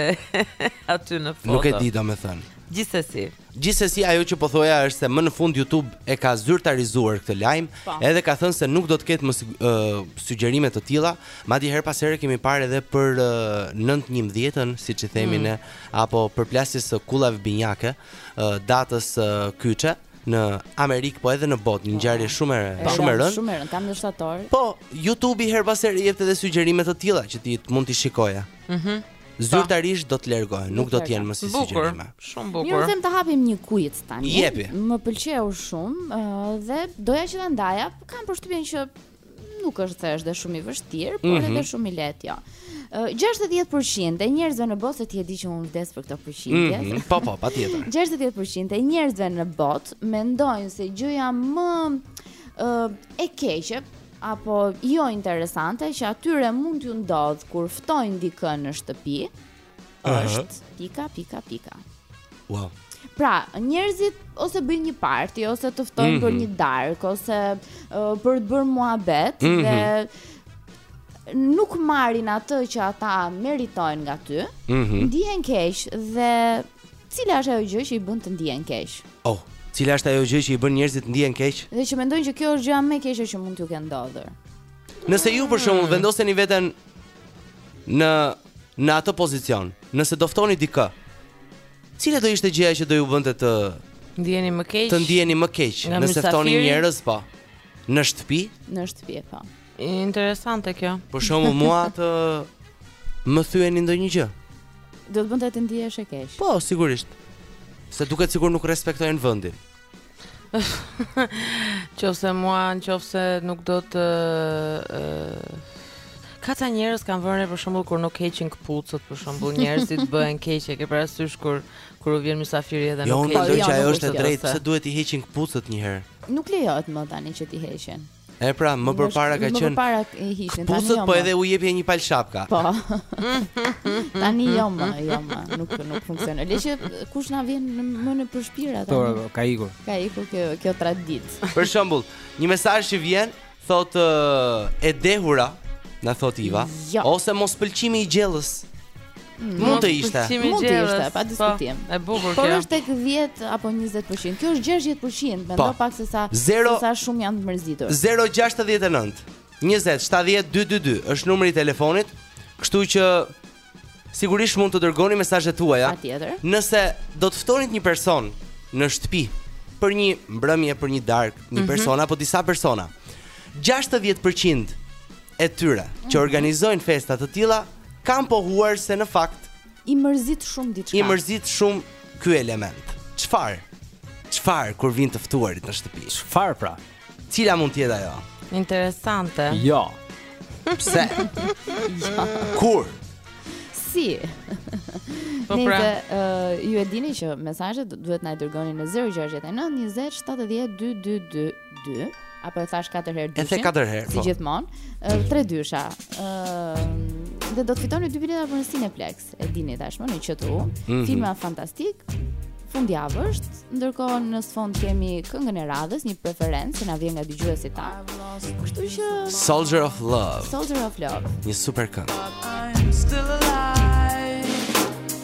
aty në foto. Nuk e di domethënë. Gjithsesi. Gjithsesi ajo që po thoja është se më në fund YouTube e ka zyrtarizuar këtë lajm, po. edhe ka thënë se nuk do të ketë më uh, sugjerime të tilla, madje herë pas here kemi parë edhe për uh, 9-11-ën,, siç i themi mm. ne, apo përplasjes së kullave binjake, uh, datës uh, kyçe në Amerikë, po edhe në botë, një po. ngjarje shumë e shumë e rëndë. Shumë e rëndë, ka më në shtator. Po, YouTube-i herë pas here jepte edhe sugjerime të tilla që ti mund t'i shikoje. Mhm. Mm zyrtarisht do të largohen, nuk do të jenë më si sugjerime. Shumë bukur. Mirë, them të hapim një quiz tani. Jepi. Më pëlqeu shumë dhe doja që ta ndaja. Kam përshtypjen që nuk është thjesht dhe shumë i vështirë, por mhm. edhe shumë i lehtë, jo. 60% e njerëzve në botë se ti e di që unë vdes për këto përqindje. Mm, po po, patjetër. 60% e njerëzve në botë mendojnë se gjëja më e keqe apo jo interesante që atyre mund t'ju ndodh kur ftojnë dikën në shtëpi është pika pika pika. Wow. Pra, njerëzit ose bëjnë një party ose të ftojnë mm -hmm. për mhm. një darkë ose uh, për të bërë muhabet mm -hmm. dhe nuk marrin atë që ata meritojnë nga ty. Mm -hmm. Ndihen keq dhe Cila është ajo gjë që i bën të ndihen keq? Oh, cila është ajo gjë që i bën njerëzit të ndihen keq? Dhe që mendojnë që kjo është gjëja më e keqe që mund t'ju ketë ndodhur. Nëse ju për shembull vendoseni veten në në atë pozicion, nëse do ftoni dikë, cila do ishte gjëja që do ju bënte të ndiheni më keq? Të ndiheni më keq nëse ftoni njerëz po. Në shtëpi? Në shtëpi, po. Interesante kjo. Për shembull, mua të më thyejnë ndonjë gjë. Do të bënte të ndiheshe keq. Po, sigurisht. Se duket sikur nuk respektojnë vendin. Qofse mua, qofse nuk do të Ka ca njerëz kanë vënë për shembull kur nuk heqin këpucët, për shembull njerëzit bëhen keq, e ke parasysh kur kur u vjen mysafiri edhe jo, nuk heqin. Jo, ajo është e drejtë, pse duhet t'i heqin këpucët një herë? Nuk lejohet më tani që t'i heqin. E pra, më përpara ka qenë. Më përpara i hiqnin këpucët, jo po edhe u jepje një palë shapka. Po. Tani jo më, jo më, nuk nuk funksionon. Le që kush na vjen më nëpër shpia tani. Po, po, ka ikur. Ka ikur kjo kjo traditë. Për shembull, një mesazh që vjen thotë e dehura, na thotë Iva, jo. ose mospëlqimi i gjellës. Mm. Mund të ishte. Mund të ishte, pa po, diskutim. E bukur kjo. Por është tek 10 apo 20%. Kjo është 60%, mendo po. pak se sa se sa shumë janë të mërzitur. 069 20 70 222 është numri i telefonit. Kështu që sigurisht mund të dërgoni mesazhet tuaja. Patjetër. Nëse do të ftonit një person në shtëpi për një mbrëmje, për një darkë, një mm -hmm. person apo disa persona. 60% e tyre që mhm. organizojnë festa të tilla mm Kanë pohuar se në fakt i mërzit shumë diçka. I mërzit shumë ky element. Çfarë? Çfarë kur vijnë të ftuarit në shtëpi? Çfarë pra? Cila mund të jetë ajo? Interesante. Jo. Pse? jo. Kur? Si? Po pra, uh, ju e dini që mesazhet duhet t'na i dërgoni në 069 20 70 222. dy, apo e thashë katër herë dyshin. E the katër herë. Si po. gjithmonë, tre dysha. Ëh, dhe do të fitoni dy bileta për në Cineplexx. E dini tashmë në QTU. Mm -hmm. Filma fantastikë. Fundjavë është, ndërkohë në sfond kemi këngën e radhës, një preferencë që na vjen nga dëgjuesit tanë. Kështu që Soldier of Love. Soldier of Love. Një super këngë.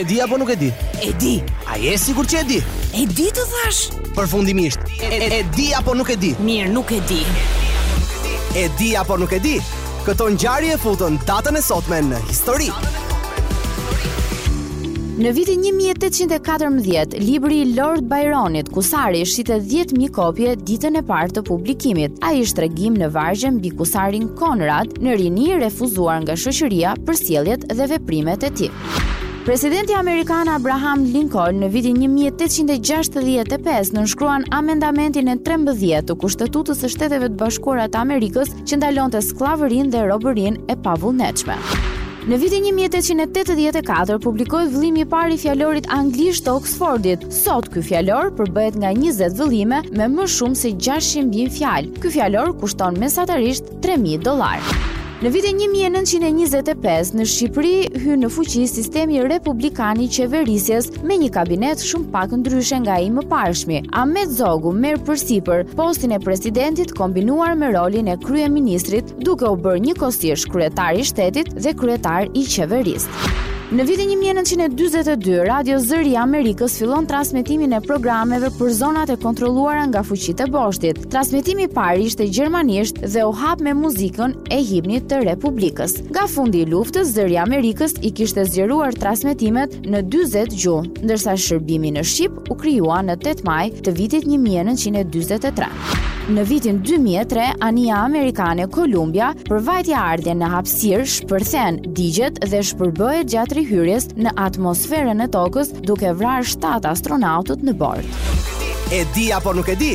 E di apo nuk e di? E di. A je sigurt që e di? E di të thashë. Përfundimisht. E, e, e di apo nuk e di? Mirë, nuk e di. E di apo nuk e di? Këto ngjarje e futën datën e sotme në histori. Në vitin 1814, libri i Lord Byronit, Kusari, shet 10.000 kopje ditën e parë të publikimit. Ai është tregim në vargje mbi kusarin Konrad, në rini refuzuar nga shoqëria për sjelljet dhe veprimet e tij. Presidenti amerikan Abraham Lincoln në vitin 1865 nënshkruan amendamentin e 13 të Kushtetutës së Shteteve të Bashkuara të Amerikës që ndalonte skllavërinë dhe robërinë e pavullnetshme. Në vitin 1884 publikohet vëllimi i parë i fjalorit anglisht të Oxfordit. Sot ky fjalor përbëhet nga 20 vëllime me më shumë se 600 mijë fjalë. Ky fjalor kushton mesatarisht 3000 dollarë. Në vitin 1925 në Shqipëri hyn në fuqi sistemi republikan i qeverisjes me një kabinet shumë pak ndryshe nga i mëparshmi. Ahmet Zogu merr përsipër postin e presidentit kombinuar me rolin e kryeministrit duke u bërë njëkohësisht kryetar i shtetit dhe kryetar i qeverisë. Në vitin 1942, Radio Zëri i Amerikës fillon transmetimin e programeve për zonat e kontrolluara nga fuqitë e boshtit. Transmetimi i parë ishte gjermanisht dhe u hap me muzikën e himnit të Republikës. Nga fundi i luftës, Zëri i Amerikës i kishte zgjeruar transmetimet në 40 gjuhë, ndërsa shërbimi në shqip u krijua në 8 maj të vitit 1943. Në vitin 2003, anija amerikane Columbia për vajtje-ardhje në hapësirë, shpërthen digjet dhe shpërbëhet gjatë rihyrjes në atmosferën e Tokës duke vrarë 7 astronautët në bord. E di apo nuk e di?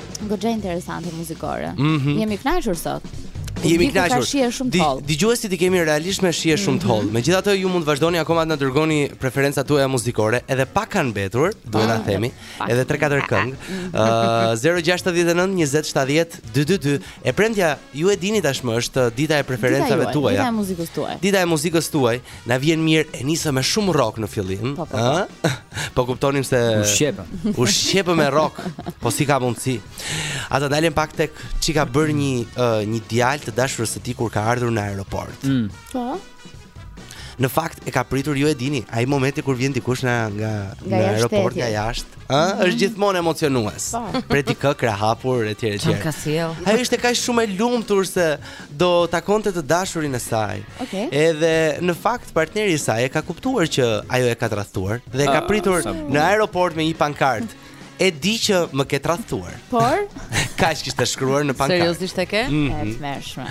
Goxha interesante muzikore. Mm -hmm. Jemi kënaqur sot. Jemi kënaqur. Di, Dëgjuesit i kemi realisht me shije shumë të hollë. Mm -hmm. Megjithatë ju mund të vazhdoni akoma të na dërgoni preferencat tuaja muzikore, edhe pak kanë mbetur, duhet ta ah, themi, edhe 3-4 këngë. Ë uh, 069 20 70 222. E premtja ju e dini tashmë është dita e preferencave tuaja. Dita e muzikës tuaj. Dita e muzikës tuaj. Na vjen mirë, e nisëm me shumë rock në fillim, po, po, po. ëh? Po kuptonim se u shqepëm. U shqepëm me rock, po si ka mundësi. A të ndalim pak tek ç'i ka bërë një uh, një djalë të dashurës së tij kur ka ardhur në aeroport. Mm. Po. Në fakt e ka pritur ju e dini, ai momenti kur vjen dikush nga nga, nga në aeroport nga jashtë, ëh, mm. është gjithmonë emocionues. Po. Pret ti krahëhapur etj etj. Ai ishte kaq shumë i lumtur se do takonte të dashurin e saj. Okej. Edhe në fakt partneri i saj e ka kuptuar që ajo e ka tradhtuar dhe e ka Ah, pritur në aeroport me një pankartë. E di që më ke tradhtuar. Por, Kaq kishte shkruar në pankartë. Seriozisht e ke? Mhm. E tmerrshme.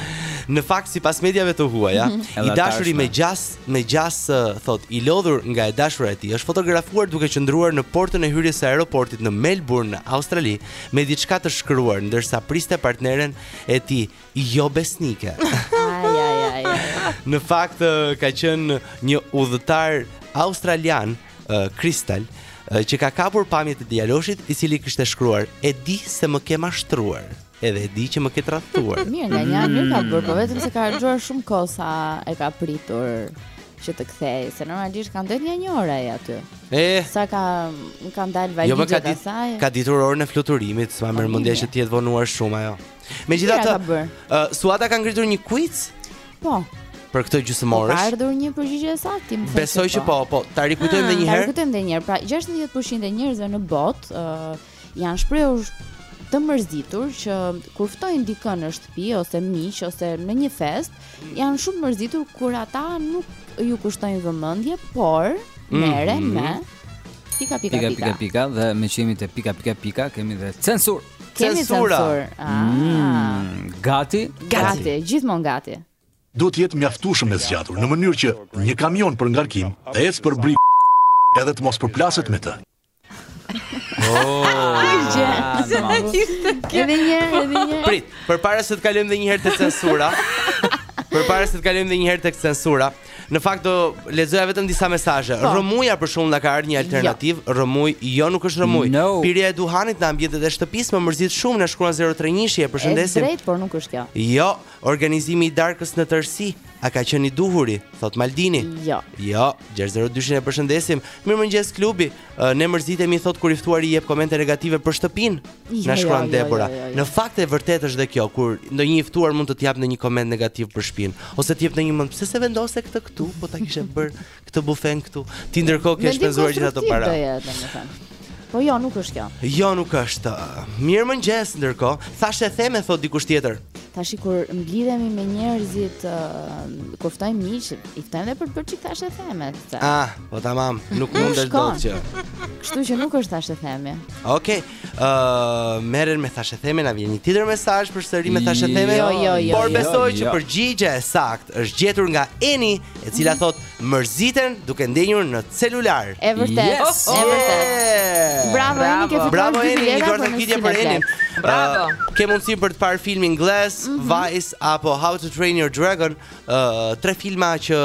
Në fakt sipas mediave të huaja, i dashuri me gjas me gjas ë, thot i lodhur nga e dashura e tij është fotografuar duke qëndruar në portën e hyrjes së aeroportit në Melbourne në Australi me diçka të shkruar ndërsa priste partneren e tij jo besnike. Ai ai ai. Në fakt ka qenë një udhëtar australian, Kristal, që ka kapur pamjet e djaloshit, i cili kishte shkruar: "E di se më ke mashtruar." Edhe e di që më ke tradhtuar. Mirë, nga një anë ka bërë, po vetëm se ka harxhuar shumë kohë sa e ka pritur që të kthehej, se normalisht ka ndenjur një një orë ai aty. E sa ka kanë dalë valixhet jo, e saj. Ka ditur orën e fluturimit, s'ma po, merr mendja që të jetë vonuar shumë ajo. Megjithatë, uh, Suada ka ngritur një quiz? Po. Për këtë gjysmorësh. Ka ardhur një përgjigje e saktë, më thënë. Besoj që po, po. Ta rikujtojmë, ah, edhe një herë. Ta rikujtojmë edhe një herë. Pra, 60% e njerëzve në botë uh, janë shprehur të mërzitur që kur ftojnë dikën në shtëpi ose miq ose në një festë, Janë shumë mërzitur kur ata nuk ju kushtojnë vëmendje, por mhm. merren mm -hmm. me pika pika pika. Pika pika dhe meqë jemi te pika pika pika kemi dhe censurë. Kemi censura. censurë. Ah. Mm, gati? Gati, gati. gjithmonë gati. Duhet të jetë mjaftueshëm e zgjatur në mënyrë që një kamion për ngarkim të ecë për bri edhe të mos përplaset me të. Oh, edhe një herë, edhe një herë. Prit, përpara se të kalojmë edhe një herë te censura. Përpara se të kalojmë edhe një herë tek censura. Në fakt do lexoja vetëm disa mesazhe. Po. Rrëmuja për shembull na ka ardhur një jo. alternativë, jo. rrëmujë, jo nuk është rrëmujë. No. Pirja e duhanit në ambientet e shtëpisë më mërzit shumë, na shkruan 031-shi, e përshëndesim. Është drejt, por nuk është kjo. Jo. Organizimi i darkës në tërësi, a ka qenë i duhuri, thotë Maldini. Jo. Jo, 602-shin e përshëndesim. Mirëmëngjes klubi. Ë, Ne mërzitemi thotë kur i ftuari jep komente negative për shtëpinë. Jo, Na jo, shkruan jo, Debora. jo, jo, jo. Në fakt e vërtetë është dhe kjo, kur ndonjë i ftuar mund të të japë ndonjë koment negativ për shtëpinë, ose të jep ndonjë mend, pse s'e vendose këtë këtu, po ta kishe bërë Këtë bufen këtu. Ti ndërkohë ke shpenzuar gjithë ato para. Mendim konstruktiv do jetë, domethënë. Po jo, nuk është kjo. Jo, nuk është. Mirëmëngjes, ndërkohë. Thashetheme, thotë dikush tjetër. Tashi kur mblidhemi me njerëzit, uh, kur ftoj miq, i ftoj dhe për të bërë ca thashetheme. Ah, po tamam, nuk mund është do të që. Kështu që nuk është thashetheme. Okej. Okay. Ëh, uh, merren me thashetheme na vjen një tjetër mesazh përsëri me thashetheme. Jo, jo, jo, por jo, besoj jo. që përgjigja e saktë është gjetur nga Eni, e cila mhm. thot mërziten duke ndenjur në celular. E vërtetë, yes. oh, e vërtetë. Bravo Eni, ke fituar Bravo Eni, një duartrokitje për Eni. Bravo. Uh, ke mundësi për të parë filmin Glass, mm -hmm. Vice apo How to Train Your Dragon, uh, tre filma që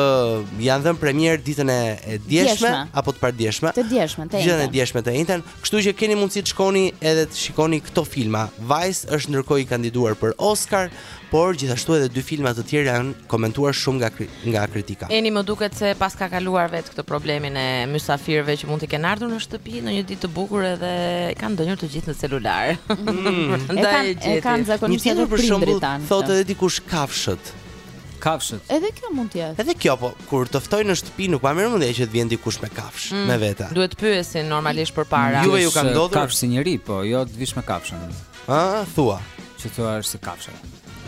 janë dhënë premier ditën e djeshme, djeshme. apo të pardjeshme. Të djeshme, të njëjtën. Ditën e djeshme të enjten, Kështu që keni mundësi të shkoni edhe të shikoni këto filma. Vice është ndërkohë i kandiduar për Oscar, por gjithashtu edhe dy filma të tjerë janë komentuar shumë nga kri nga kritika. Eni më duket se paska kaluar vetë këtë problemin e mysafirëve që mund t'i kenë ardhur në shtëpi në një ditë të bukur edhe kanë ndenjur të gjithë në celular. Mm. Ndaj e gjeti. E kanë zakonisht edhe për shembull thotë edhe dikush kafshët. Kafshët. Edhe kjo mund të jetë. Edhe kjo po, kur të ftojnë në shtëpi nuk ma merr mendja që të vjen dikush me kafsh, mm. me vete. Duhet të pyesin normalisht përpara. Juve ju ka ndodhur kafsh si njeri, po jo të vish me kafshën. Ë, thua. Që thua është si kafshë.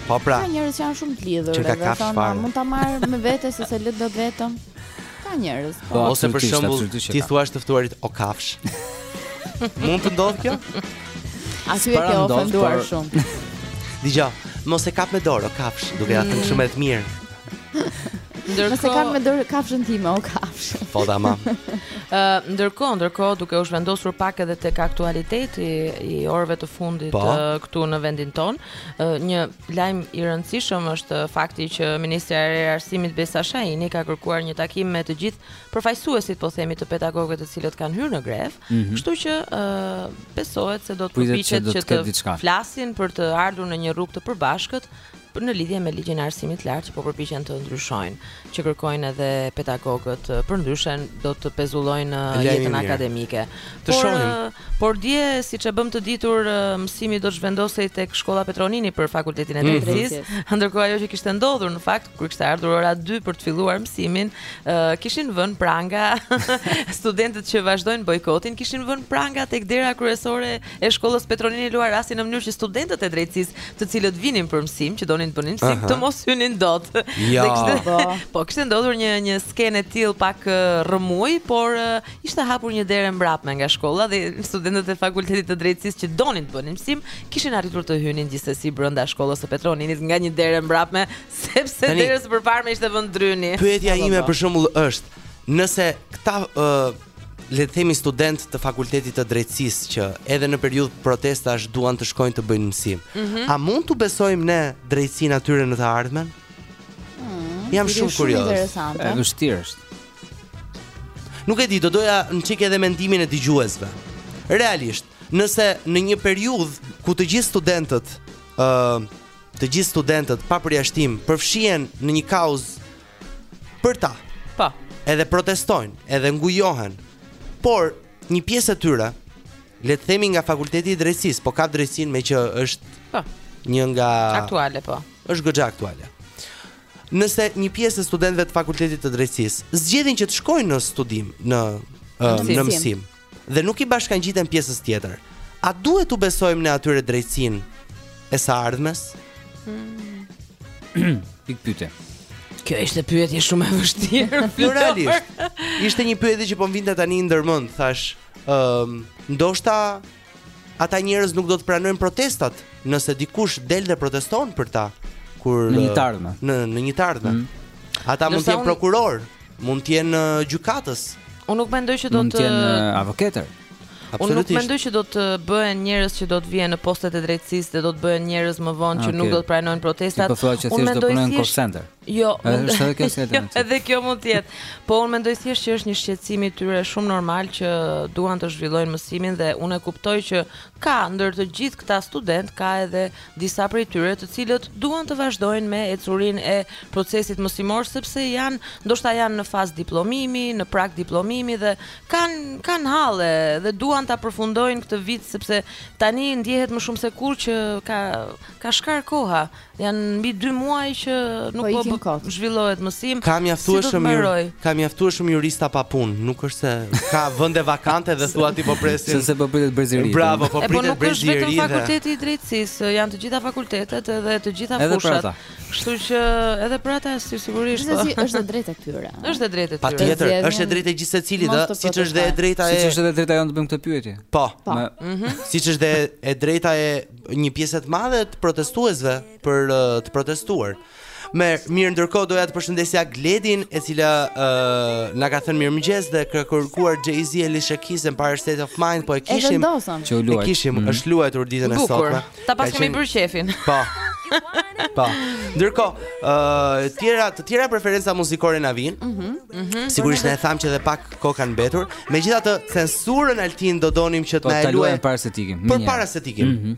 Po pra. Ka njerëz që janë shumë të lidhur, edhe thonë mund ta marr me vete se s'e lë dot vetëm. Ka njerëz. Po, po ose për shembull, t'i thuash të ftuarit o kafsh. Mund të ndodh kjo? Aty e ke ofenduar por... shumë. Dëgjo, mos e kap me dorë, o kafsh, duke ja thënë mm. shumë me të mirë. Ndërkohë, mos e kap me dorë kafshën time, o kafsh. Po da ma. Ë, ndërkohë, ndërkohë duke u zhvendosur pak edhe tek aktualiteti i orëve të fundit po. këtu në vendin ton, një Lajm i rëndësishëm është fakti që ministrja e Arsimit Besa Shahini ka kërkuar një takim me të gjithë përfaqësuesit po themi të pedagogëve të cilët kanë hyrë në grevë, mm -hmm. kështu që ë uh, besohet se do të përpiqet që të, të, të flasin për të ardhur në një rrugë të përbashkët në lidhje me ligjin e arsimit të lartë që po përpiqen të ndryshojnë. që kërkojnë edhe pedagogët, përndryshe do të pezullojnë jetën akademike. Të por, shohim. Por dje, siç e bëmë të ditur, mësimi do të zhvendosej tek shkolla Petro Nini për fakultetin e mhm. drejtësisë, mm -hmm. ndërkohë ajo që kishte ndodhur në fakt, kur kishte ardhur ora 2 për të filluar mësimin, kishin vënë pranga studentët që vazhdojnë bojkotin, kishin vënë pranga tek dera kryesore e shkollës Petro Nini Luarasi në mënyrë që studentët e drejtësisë, të cilët vinin për mësim, që donin të bënin mësim, Aha. të mos hynin dot. Ja. Dhe kishte, Po. po kishte ndodhur një një skenë e tillë pak ë, rrëmujë, por ë, ishte hapur një derë e mbrapme nga shkolla dhe studentët e fakultetit të drejtësisë që donin të bënin mësim, kishin arritur të hynin gjithsesi brenda shkollës së Petro Ninit nga një derë e mbrapme, sepse Tani- derës së përparme i ishte vënë dryni. Pyetja ime për shembull është, nëse këta ë, le të themi studentë të fakultetit të drejtësisë që edhe në periudhë protestash duan të shkojnë të bëjnë mësim. Mm -hmm. A mund t'u besojmë ne drejtësinë atyre në të ardhmen? Mm, Jam shumë kurioz. Shumë interesante. Është vështirë. Nuk e di, do doja një çik edhe mendimin e dëgjuesve. Realisht, nëse në një periudhë ku të gjithë studentët, ë, uh, të gjithë studentët pa përjashtim përfshihen në një kauzë për ta. Po. Edhe protestojnë, edhe ngujohen. Por një pjesë e tyre, le të themi nga Fakulteti i Drejtësisë, po kap drejtësinë meqë është po. Një nga aktuale po. Është goxha aktuale. Nëse një pjesë e studentëve të Fakultetit të Drejtësisë zgjedhin që të shkojnë në studim, në në mësim, dhe nuk i bashkangjiten pjesës tjetër. A duhet t'u besojmë ne atyre drejtësinë e së ardhmes? Hmm. Pikëpyetje. Kjo ishte pyetje shumë e vështirë. Jo realisht. Ishte një pyetje që po më vinte tani ndërmend, thashë, ëm, um, ndoshta ata njerëz nuk do të pranojnë protestat nëse dikush del dhe proteston për ta kur në një të ardhme. Në në një të ardhme. Mm. Ata mund të jenë prokurorë. Mund të jenë gjykatës. Unë nuk mendoj që do të Mund të jenë avokatë. Unë nuk mendoj që do të bëhen njerëz që do të vihen në postet e drejtësisë dhe do të bëhen njerëz më vonë që ah, nuk do të pranojnë protestat. Po që thjesht do punojnë në call center. Jo, edhe është edhe kjo si alternativë. Jo, edhe kjo mund të jetë. Po unë mendoj thjesht që është një shqetësim i tyre shumë normal që duan të zhvillojnë mësimin dhe unë e kuptoj që ka ndër të gjithë këta studentë ka edhe disa prej tyre të cilët duan të vazhdojnë me ecurinë e procesit mësimor sepse janë ndoshta janë në fazë diplomimi, në prag diplomimi dhe kanë kanë halle dhe duan ta përfundojnë këtë vit sepse tani ndjehet më shumë se kurrë që ka ka shkarë koha. Janë mbi 2 muaj që nuk po, po zhvillohet mësim. Ka mjaftueshëm si Ka mjaftueshëm jurista pa punë, nuk është se ka vende vakante dhe thua ti po presin. Se se po pritet brezi i ri. Bravo, po pritet po brezi i ri. Po nuk është vetëm fakulteti i drejtësisë, janë të gjitha fakultetet edhe të gjitha fushat. Kështu që edhe për ata si sigurisht. Po. Gjithsesi është e drejtë e tyre. Është e drejtë e tyre. Patjetër, është e drejtë e gjithsecilit, ëh, siç është dhe e drejta e Siç është dhe e drejta jonë të bëjmë këtë pyetje. Po. po. Mhm. Siç është dhe e drejta e një pjesë të madhe të protestuesve. për uh, të protestuar. Mirë ndërkohë doja të përshëndesja Gledin, e cila uh, na ka thënë mirëmëngjes dhe ka kërkuar Jay-Z e Alicia Keys Empire State of Mind, po e kishim. Që u luaj. E kishim, mm. është luajtur ditën e sotme. Ta paskemi bërë qejfin. Po. Po. Ndërkohë, ë uh, tjera, të tjera preferenca muzikore na vijnë. Mhm. Mm mm -hmm. Sigurisht ne e thamë që edhe pak kohë kanë mbetur. Megjithatë, censurën Altin do donim që të po, na e luajë para se të ikim. Përpara se të ikim. Mhm. Mm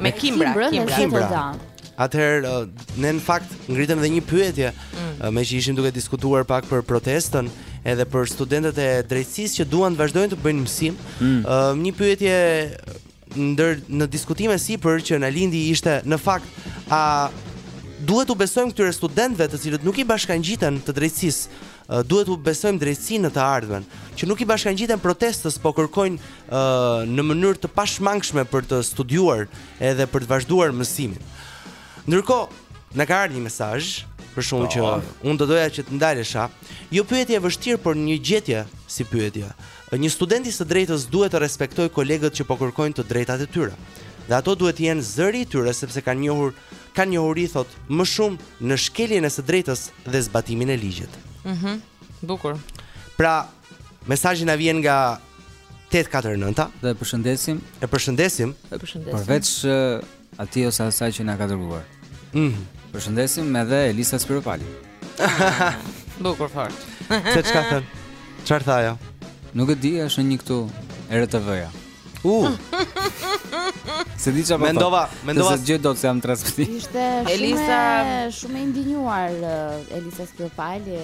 Me Kimbra, Kimbra, Kimbra. Kimbra. Kimbra. Atëherë uh, ne në fakt ngritëm edhe një pyetje, mm. Uh, meqë ishim duke diskutuar pak për protestën, edhe për studentët e drejtësisë që duan të vazhdojnë të bëjnë mësim. Mm. Uh, një pyetje ndër në diskutime sipër që na lindi ishte në fakt a duhet t'u besojmë këtyre studentëve të cilët nuk i bashkangjiten të drejtësisë Duhet t'u besojmë drejtësinë në të ardhmen, që nuk i bashkangjiten protestës, po kërkojnë në mënyrë të pashmangshme për të studiuar edhe për të vazhduar mësimin. Ndërkohë, na ka ardhur një mesazh për shembull që po. unë do doja që të ndalesha. Jo pyetje e vështirë, por një gjetje si pyetje. Një student i së drejtës duhet të respektojë kolegët që po kërkojnë të drejtat e tyre. Dhe ato duhet të jenë zëri i tyre sepse kanë njohur kanë njohuri thotë më shumë në shkeljen e së drejtës dhe zbatimin e ligjit. Mhm. Mm Bukur. Pra, mesazhi na vjen nga 849-a dhe e përshëndesim. E përshëndesim. E përshëndesim. Përveç uh, atij ose asaj që na ka dërguar. Mhm. Mm përshëndesim edhe Elisa Spiropali. Bukur fort. Çfarë ka thënë? Çfarë tha ajo? Nuk e di, është një këtu RTV-ja U. Se di çfarë po Mendova, mendova se gjë do të jam transmetim. Ishte shumë Elisa... shumë e indinjuar eh, Elisa Spiropali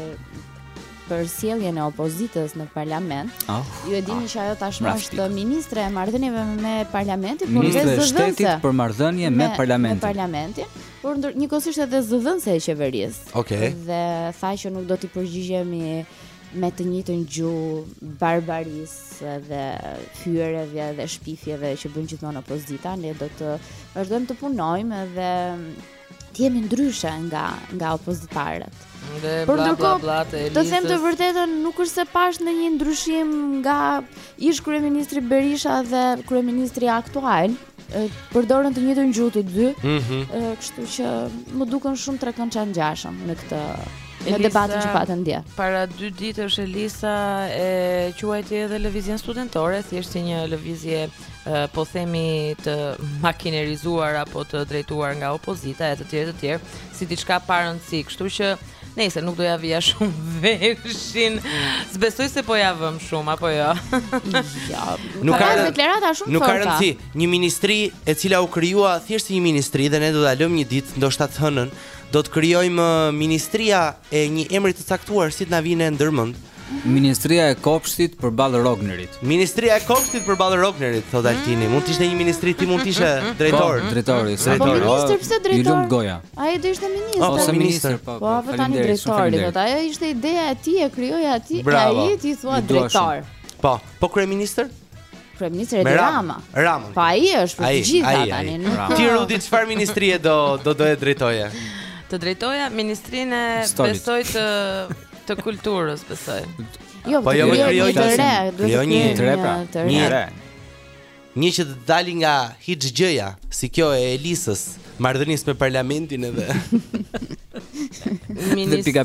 për sjelljen e opozitës në parlament. Oh, Ju e dini oh, që ajo tashmë është ministre e marrëdhënieve me parlamentin, por dhe zëdhënëse. Ministre e shtetit për marrëdhënie me, me parlamentin. Me parlamentin, por njëkohësisht edhe zëdhënëse e qeverisë. Okej. Okay. Dhe tha që nuk do t'i përgjigjemi me të njëjtën gjuhë barbarisë dhe fyerjeve dhe shpifjeve që bën gjithmonë opozita, ne do të vazhdojmë të punojmë dhe të jemi ndryshe nga nga opozitarët. Por ndërkohë, të them të vërtetën, nuk është se pashë ndonjë ndryshim nga ish kryeministri Berisha dhe kryeministri aktual. përdorën të njëjtën gjuhë të dy. Ëh, mm -hmm. kështu që më dukën shumë të ngjashëm në këtë në debatin që patën dje. Para dy ditësh Elisa e quajti edhe lëvizjen studentore, thjesht si një lëvizje po themi të makinerizuar apo të drejtuar nga opozita e të tjerë të tjerë, si diçka pa rëndësi. Kështu që Nejse, nuk do ja vija shumë veshin. S'besoj se po ja vëm shumë apo jo. Ja, nuk ka deklarata shumë fortë. Nuk ka rëndësi. Një ministri e cila u krijua thjesht si një ministri dhe ne do dalim një ditë, ndoshta të hënën, do të krijojmë uh, ministria e një emri të caktuar si të na vijë ndërmend. Ministria e kopshtit përballë Rognerit. Ministria e kopshtit përballë Rognerit, thotë Altini. Mund të ishte një ministri, ti mund të ishe drejtor. Po, drejtori. Po ministër, pse drejtor? I lumtë goja. Ai do ishte ministër. Po, ose ministër, po. Po, po tani drejtori, thotë. Ajo ishte ideja e tij, e krijoi ai, ti thua drejtor. Po, po kryeministër? Kryeministri Edi Rama. Rama. Po ai është për të gjithë ata tani. Ti Rudi çfarë ministrie do do do e drejtoje? Të drejtoja ministrinë besoj të të kulturës besoj. Jo, po jo me krijoj të re, do të krijoj një të re pra. Një re. Një që të dali nga hiçgjëja, si kjo e Elisës, marrëdhënies me parlamentin edhe. Ministria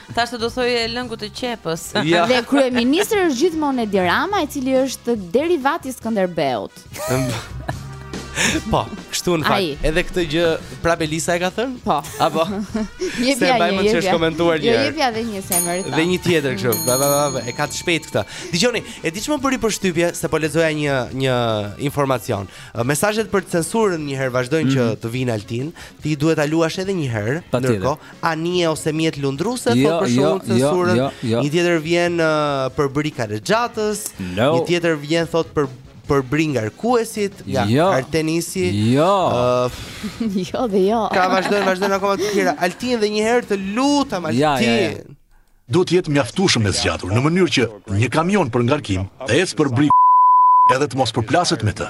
Thashë do thojë e lëngut të qepës. Ja. Dhe kryeministri është gjithmonë Edi Rama, i cili është derivat i Skënderbeut. Po, kështu në Ai. fakt. Edhe këtë gjë prapë Elisa e ka thënë? Po. Apo? Se Jepja mbaj një, mend që është jepja. komentuar një Jo, herë. jepja dhe një se e meriton. Dhe një tjetër kështu. Ba, ba, ba, ba, e ka të shpejtë këtë. Dëgjoni, e di ç'më bëri përshtypje se po lexoja një një informacion. Ë, Mesazhet për censurën një herë vazhdojnë që të vijnë Altin, ti duhet ta luash edhe një herë. Patjetër. Ndërkohë, anije ose mjet lundruese, jo, për shumë jo, jo, censurën. Jo, jo, jo. Një tjetër vjen uh, përbri karrexhatës, no. një tjetër vjen thotë për përbri ngarkuesit, nga jo. Artenisi. Jo. Uh, jo dhe jo. Ka vazhdojnë, vazhdojnë akoma të tjera. Altin dhe një herë të lutem Altin. Ja, ja, ja. Duhet të jetë mjaftueshëm e zgjatur në mënyrë që një kamion për ngarkim të ecë përbri edhe të mos përplaset me të.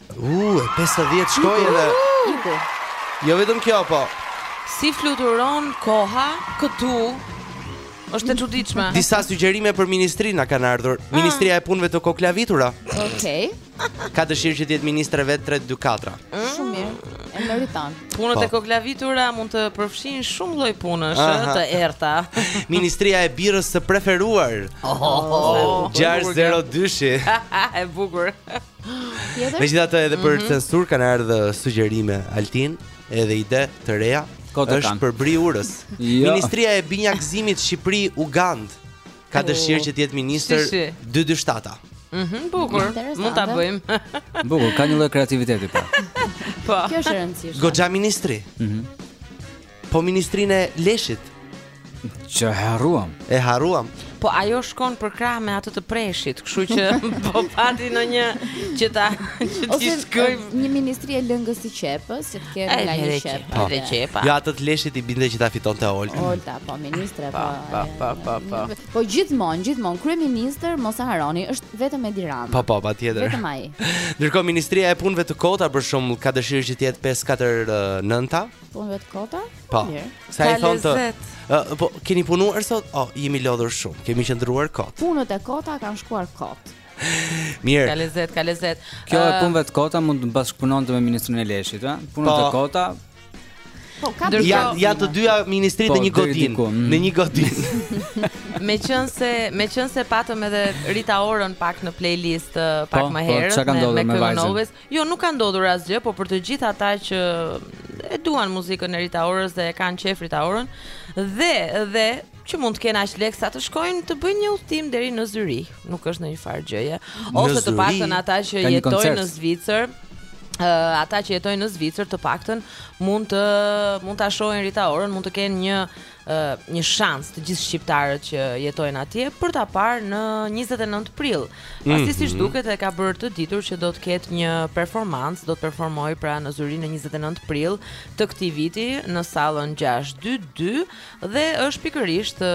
Uuh, e 50 shkoi edhe. Iku. Jo vetëm kjo, po. Si fluturon koha këtu? Është e çuditshme. Disa sugjerime për ministri na kanë ardhur. Ah. Ministria e punëve të koklavitura. Okej. Ka dëshirë që të jetë ministre vet 3 2 4. Shumë mirë. E meriton. Punët Po. e koklavitura mund të përfshijnë shumë lloj punësh, ëh, Aha. të errta. Ministria e birrës së preferuar. Oh, 602-shi. e bukur. Megjithatë edhe për mm -hmm. censurë kanë ardhur sugjerime Altin, edhe ide të reja. Kote është përbri urës. Jo. Ministria e binjakëzimit Shqipëri Ugandë ka oh. dëshirë që të jetë ministër 227-a. Mhm, mm bukur. Mund ta bëjmë. bukur, ka një lloj kreativiteti po. po. Kjo është e rëndësishme. Goxha ministri. Mhm. Mm Po ministrinë e leshit. Që e harruam. E harruam. Po ajo shkon përkrah me atë të preshit, kështu që po pati në një që ta që t'i shkojë një ministri e lëngut të qepës, që të kenë nga një qepë. Po dhe qepa. Jo atë të leshit i binte që ta fitonte Olta. Olta, po ministre po. Po po po po. Po gjithmonë, gjithmonë kryeministër mos e harroni, është vetëm Edi Rama. Po po, patjetër. Vetëm ai. Ndërkohë ministria e punëve të kota për shembull ka dëshirë që të jetë 5-4 nënta. Uh, Punëve të kota? Po. Sa i thon të? Po keni punuar sot? Oh, jemi lodhur shumë. Kemi qëndruar kot. Punët e kota kanë shkuar kot. Mirë. Ka lezet, ka lezet. Kjo e punëve të kota mund të bashkëpunonte me ministrinë e Leshit, ëh? Punët po. e kota. Po, ka dërgjo... ja, ja të dyja ministritë po, në një godinë mm. Në një godinë. Meqenëse, meqenëse patëm edhe Rita Orën pak në playlist uh, Pak po, më po, herët po, me, me, me këmë Jo nuk ka ndodhur asgjë, po për të gjithë ata që e duan muzikën e Rita Orës dhe e kanë qejf Rita Orën dhe dhe që mund të kenë aq lek sa të shkojnë të bëjnë një udhëtim deri në Zyrih, nuk është ndonjë farë gjëje, ose të paktën ata që jetojnë në Zvicër, uh, ata që jetojnë në Zvicër të paktën mund të mund ta shohin Rita Orën, mund të kenë një një shans të gjithë shqiptarët që jetojnë atje për ta parë në 29 prill. Mhm. Pasi siç duket e ka bërë të ditur që do të ketë një performancë, do të performojë pra në Zyrih në 29 prill të këtij viti në sallën 622 dhe është pikërisht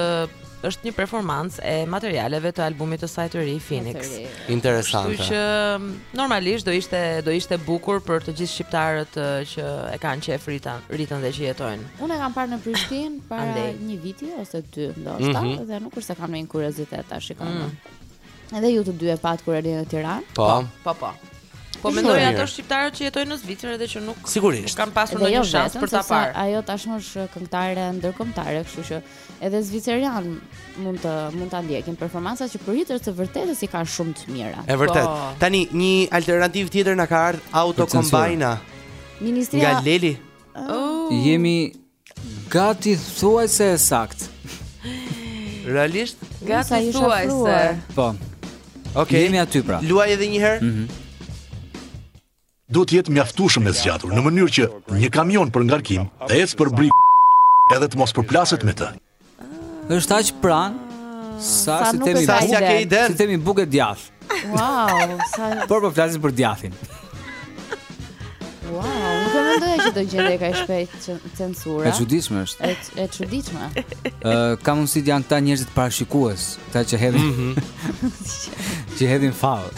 është një performancë e materialeve të albumit të saj të ri Phoenix. Interesante. Kështu që normalisht do ishte do ishte bukur për të gjithë shqiptarët që e kanë qejf Rita, Ritën dhe që jetojnë Unë e kam parë në Prishtinë para Andej. një viti ose dy ndoshta mm -hmm. dhe nuk është se kam ndonjë kuriozitet ta shikoj. Mm -hmm. Edhe ju të dy e patë kur erdhi në Tiranë? Po. po, po, po. Po mendoj ato shqiptarët që jetojnë në Zvicër edhe që nuk Sigurisht. kanë pasur ndonjë jo shans për ta parë. Ajo tashmë është këngëtare ndërkombëtare, kështu që edhe zvicerianët mund të mund ta ndjekin performancat që për hir të së vërtetës i ka shumë të mira. E vërtet. Po. Tani një alternativë tjetër na ka ardhur autokombajna. Ministria Nga Leli. Oh. Jemi gati thuajse e saktë. Realisht? Gati thuajse. Po. Okej. Jemi aty pra. Luaje edhe një herë. Mhm. Mm duhet të jetë mjaftueshëm e zgjatur në mënyrë që një kamion për ngarkim të ecë përbri edhe të mos përplaset me të. Është aq pranë sa, sa si themi sa s'ja ke ide. Si themi bukë e djathë. Wow, sa Por po flasim për djathin. Wow, nuk e mendoja që do gjendej kaq shpejt censura. E çuditshme është. E çuditshme. Ë, ka mundësi të janë këta njerëzit parashikues, këta që hedhin. Mhm. Që hedhin fall.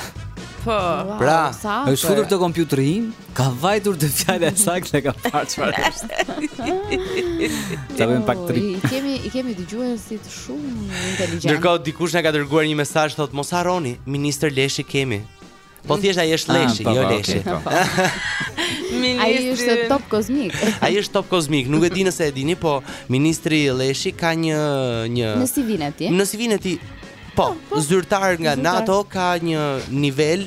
Po. Pra, është futur te kompjuteri im. Ka vajtur te fjala e saktë dhe ka parë çfarë është. Ta bëjmë pak tri. I kemi, i kemi dëgjuesit shumë inteligjentë. Ndërkohë, dikush na ka dërguar një mesazh, thotë, mos harroni, ministër Leshi kemi. Po mm. thjesht ai është ah, Lleshi, jo Leshi. Po. Ai është top kozmik. Ai është top kozmik, nuk e di nëse e dini, po ministri Lleshi ka një një Në CV-n e tij. Në CV-n e tij. Po, po, po. zyrtar nga NATO ka një nivel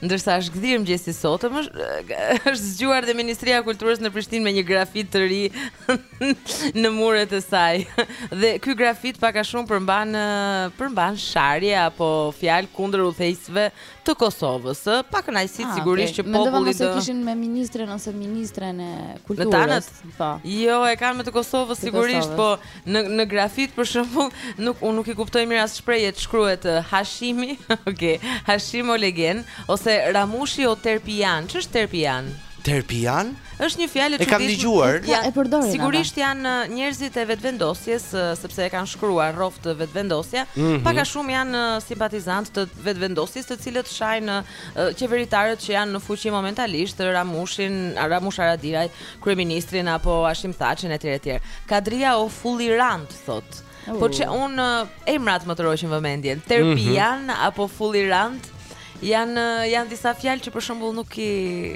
Ndërsa është gdhirë mëngjesi i sotëm, është zgjuar dhe Ministria e Kulturës në Prishtinë me një grafit të ri në muret e saj. Dhe ky grafit pak a shumë përmban përmban sharje apo fjalë kundër udhëheqësve të Kosovës. Pakënaqësi ah, sigurisht okay. që populli do. Mendova se e kishin me ministren ose ministren e Kulturës. Në tanët? Po. Jo, e kanë me të Kosovës të sigurisht, Kosovës. po Në në grafit për shembull, nuk unë nuk i kuptoj mirë as shprehjet, shkruhet Hashimi, ok, Hashim o legen ose Ramushi o terpian. Ç'është terpian? Terpian? Është një fjalë e çuditshme. E kam dëgjuar. Ja, e përdorin. Sigurisht janë njerëzit e vetëvendosjes, sepse e kanë shkruar rroftë vetëvendosja. Mm -hmm. Pak a shumë janë simpatizantë të vetëvendosjes, të cilët shajnë qeveritarët që janë në fuqi momentalisht, Ramushin, Ramush Haradinaj. kryeministrin apo Hashim Thaçin etj etj. Kadria o fullirant thotë. Uh. Po që unë emrat më tërhoqin vëmendjen. Terpian mm -hmm. apo fullirant janë janë disa fjalë që për shembull nuk i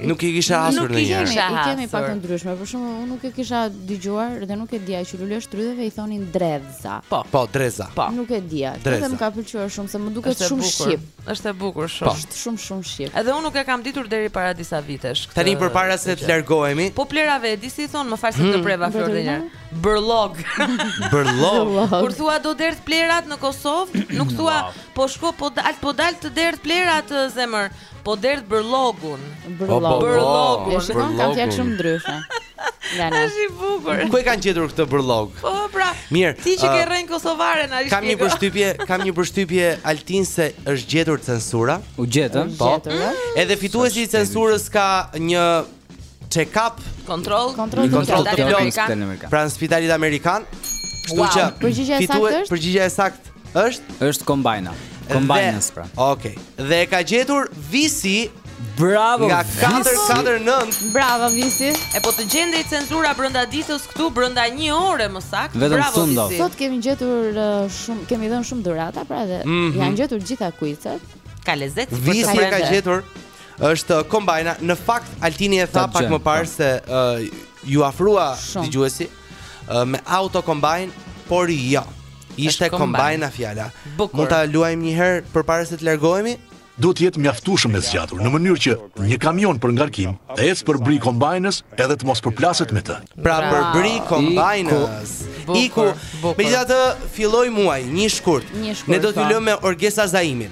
nuk i kisha hasur ndonjë. Nuk i kemi, i kemi pak të ndryshme. Për shembull, unë nuk e kisha dëgjuar dhe nuk e dija që luleshtrydheve i thonin dredhëza. Po, po dredhëza. Po. Nuk e dija. Dredhëza. Dhe më ka pëlqyer shumë se më duket shumë shqip. Është e bukur shumë. Po. Është shumë shumë shqip. Edhe unë nuk e kam ditur deri para disa vitesh këtë. Tani përpara se të largohemi. Po plehrave, di si i thonë, më fal se të hmm. preva Florinë. Bërllog. Bërllog. Kur thua do derdh plehrat në Kosovë, nuk thua po shko po dal po dal të derdh plehrat zemër, po derdh bërllogun. Bërllogun. Bërllogun. Kanë fjalë shumë ndryshe. Nga na. Është i bukur. Ku e kanë gjetur këtë bërllog? Po pra. Mirë. Ti që ke rrënjë kosovare na shpjego. Kam një përshtypje, kam një përshtypje Altin se është gjetur censura. U gjet, ëh? Po. Edhe fituesi i censurës ka një check-up, kontroll, kontroll të plot. Pranë spitalit amerikan. Kështu që përgjigja e saktë është? Përgjigja e saktë Është? Është kombajna. Kombajnës bra. Okej. Okay. Dhe e ka gjetur Visi. Bravo. Nga 449. Bravo Visi. E po të gjendej cenzura brenda ditës këtu brenda 1 ore më saktë. Vetëm Bravo, sundo. Visi. Sot kemi gjetur uh, shumë, kemi dhënë shumë dhurata, pra dhe mm -hmm. janë gjetur gjitha kuizet. Ka lezet. Visi e ka gjetur. Është kombajna. Në fakt Altini e tha pak më parë se uh, iu afrua dëgjuesi. Me autokombajn, por jo. Ishte kombajna fjala. Mund ta luajmë një herë përpara se të largohemi? Duhet të jetë mjaftueshëm e zgjatur në mënyrë që një kamion për ngarkim të ecë përbri kombajnës edhe të mos përplaset me të. Pra përbri kombajnës. Iku, megjithatë filloi muaji, një shkurt. Ne do t'ju lëmë me Orgesa Zaimin.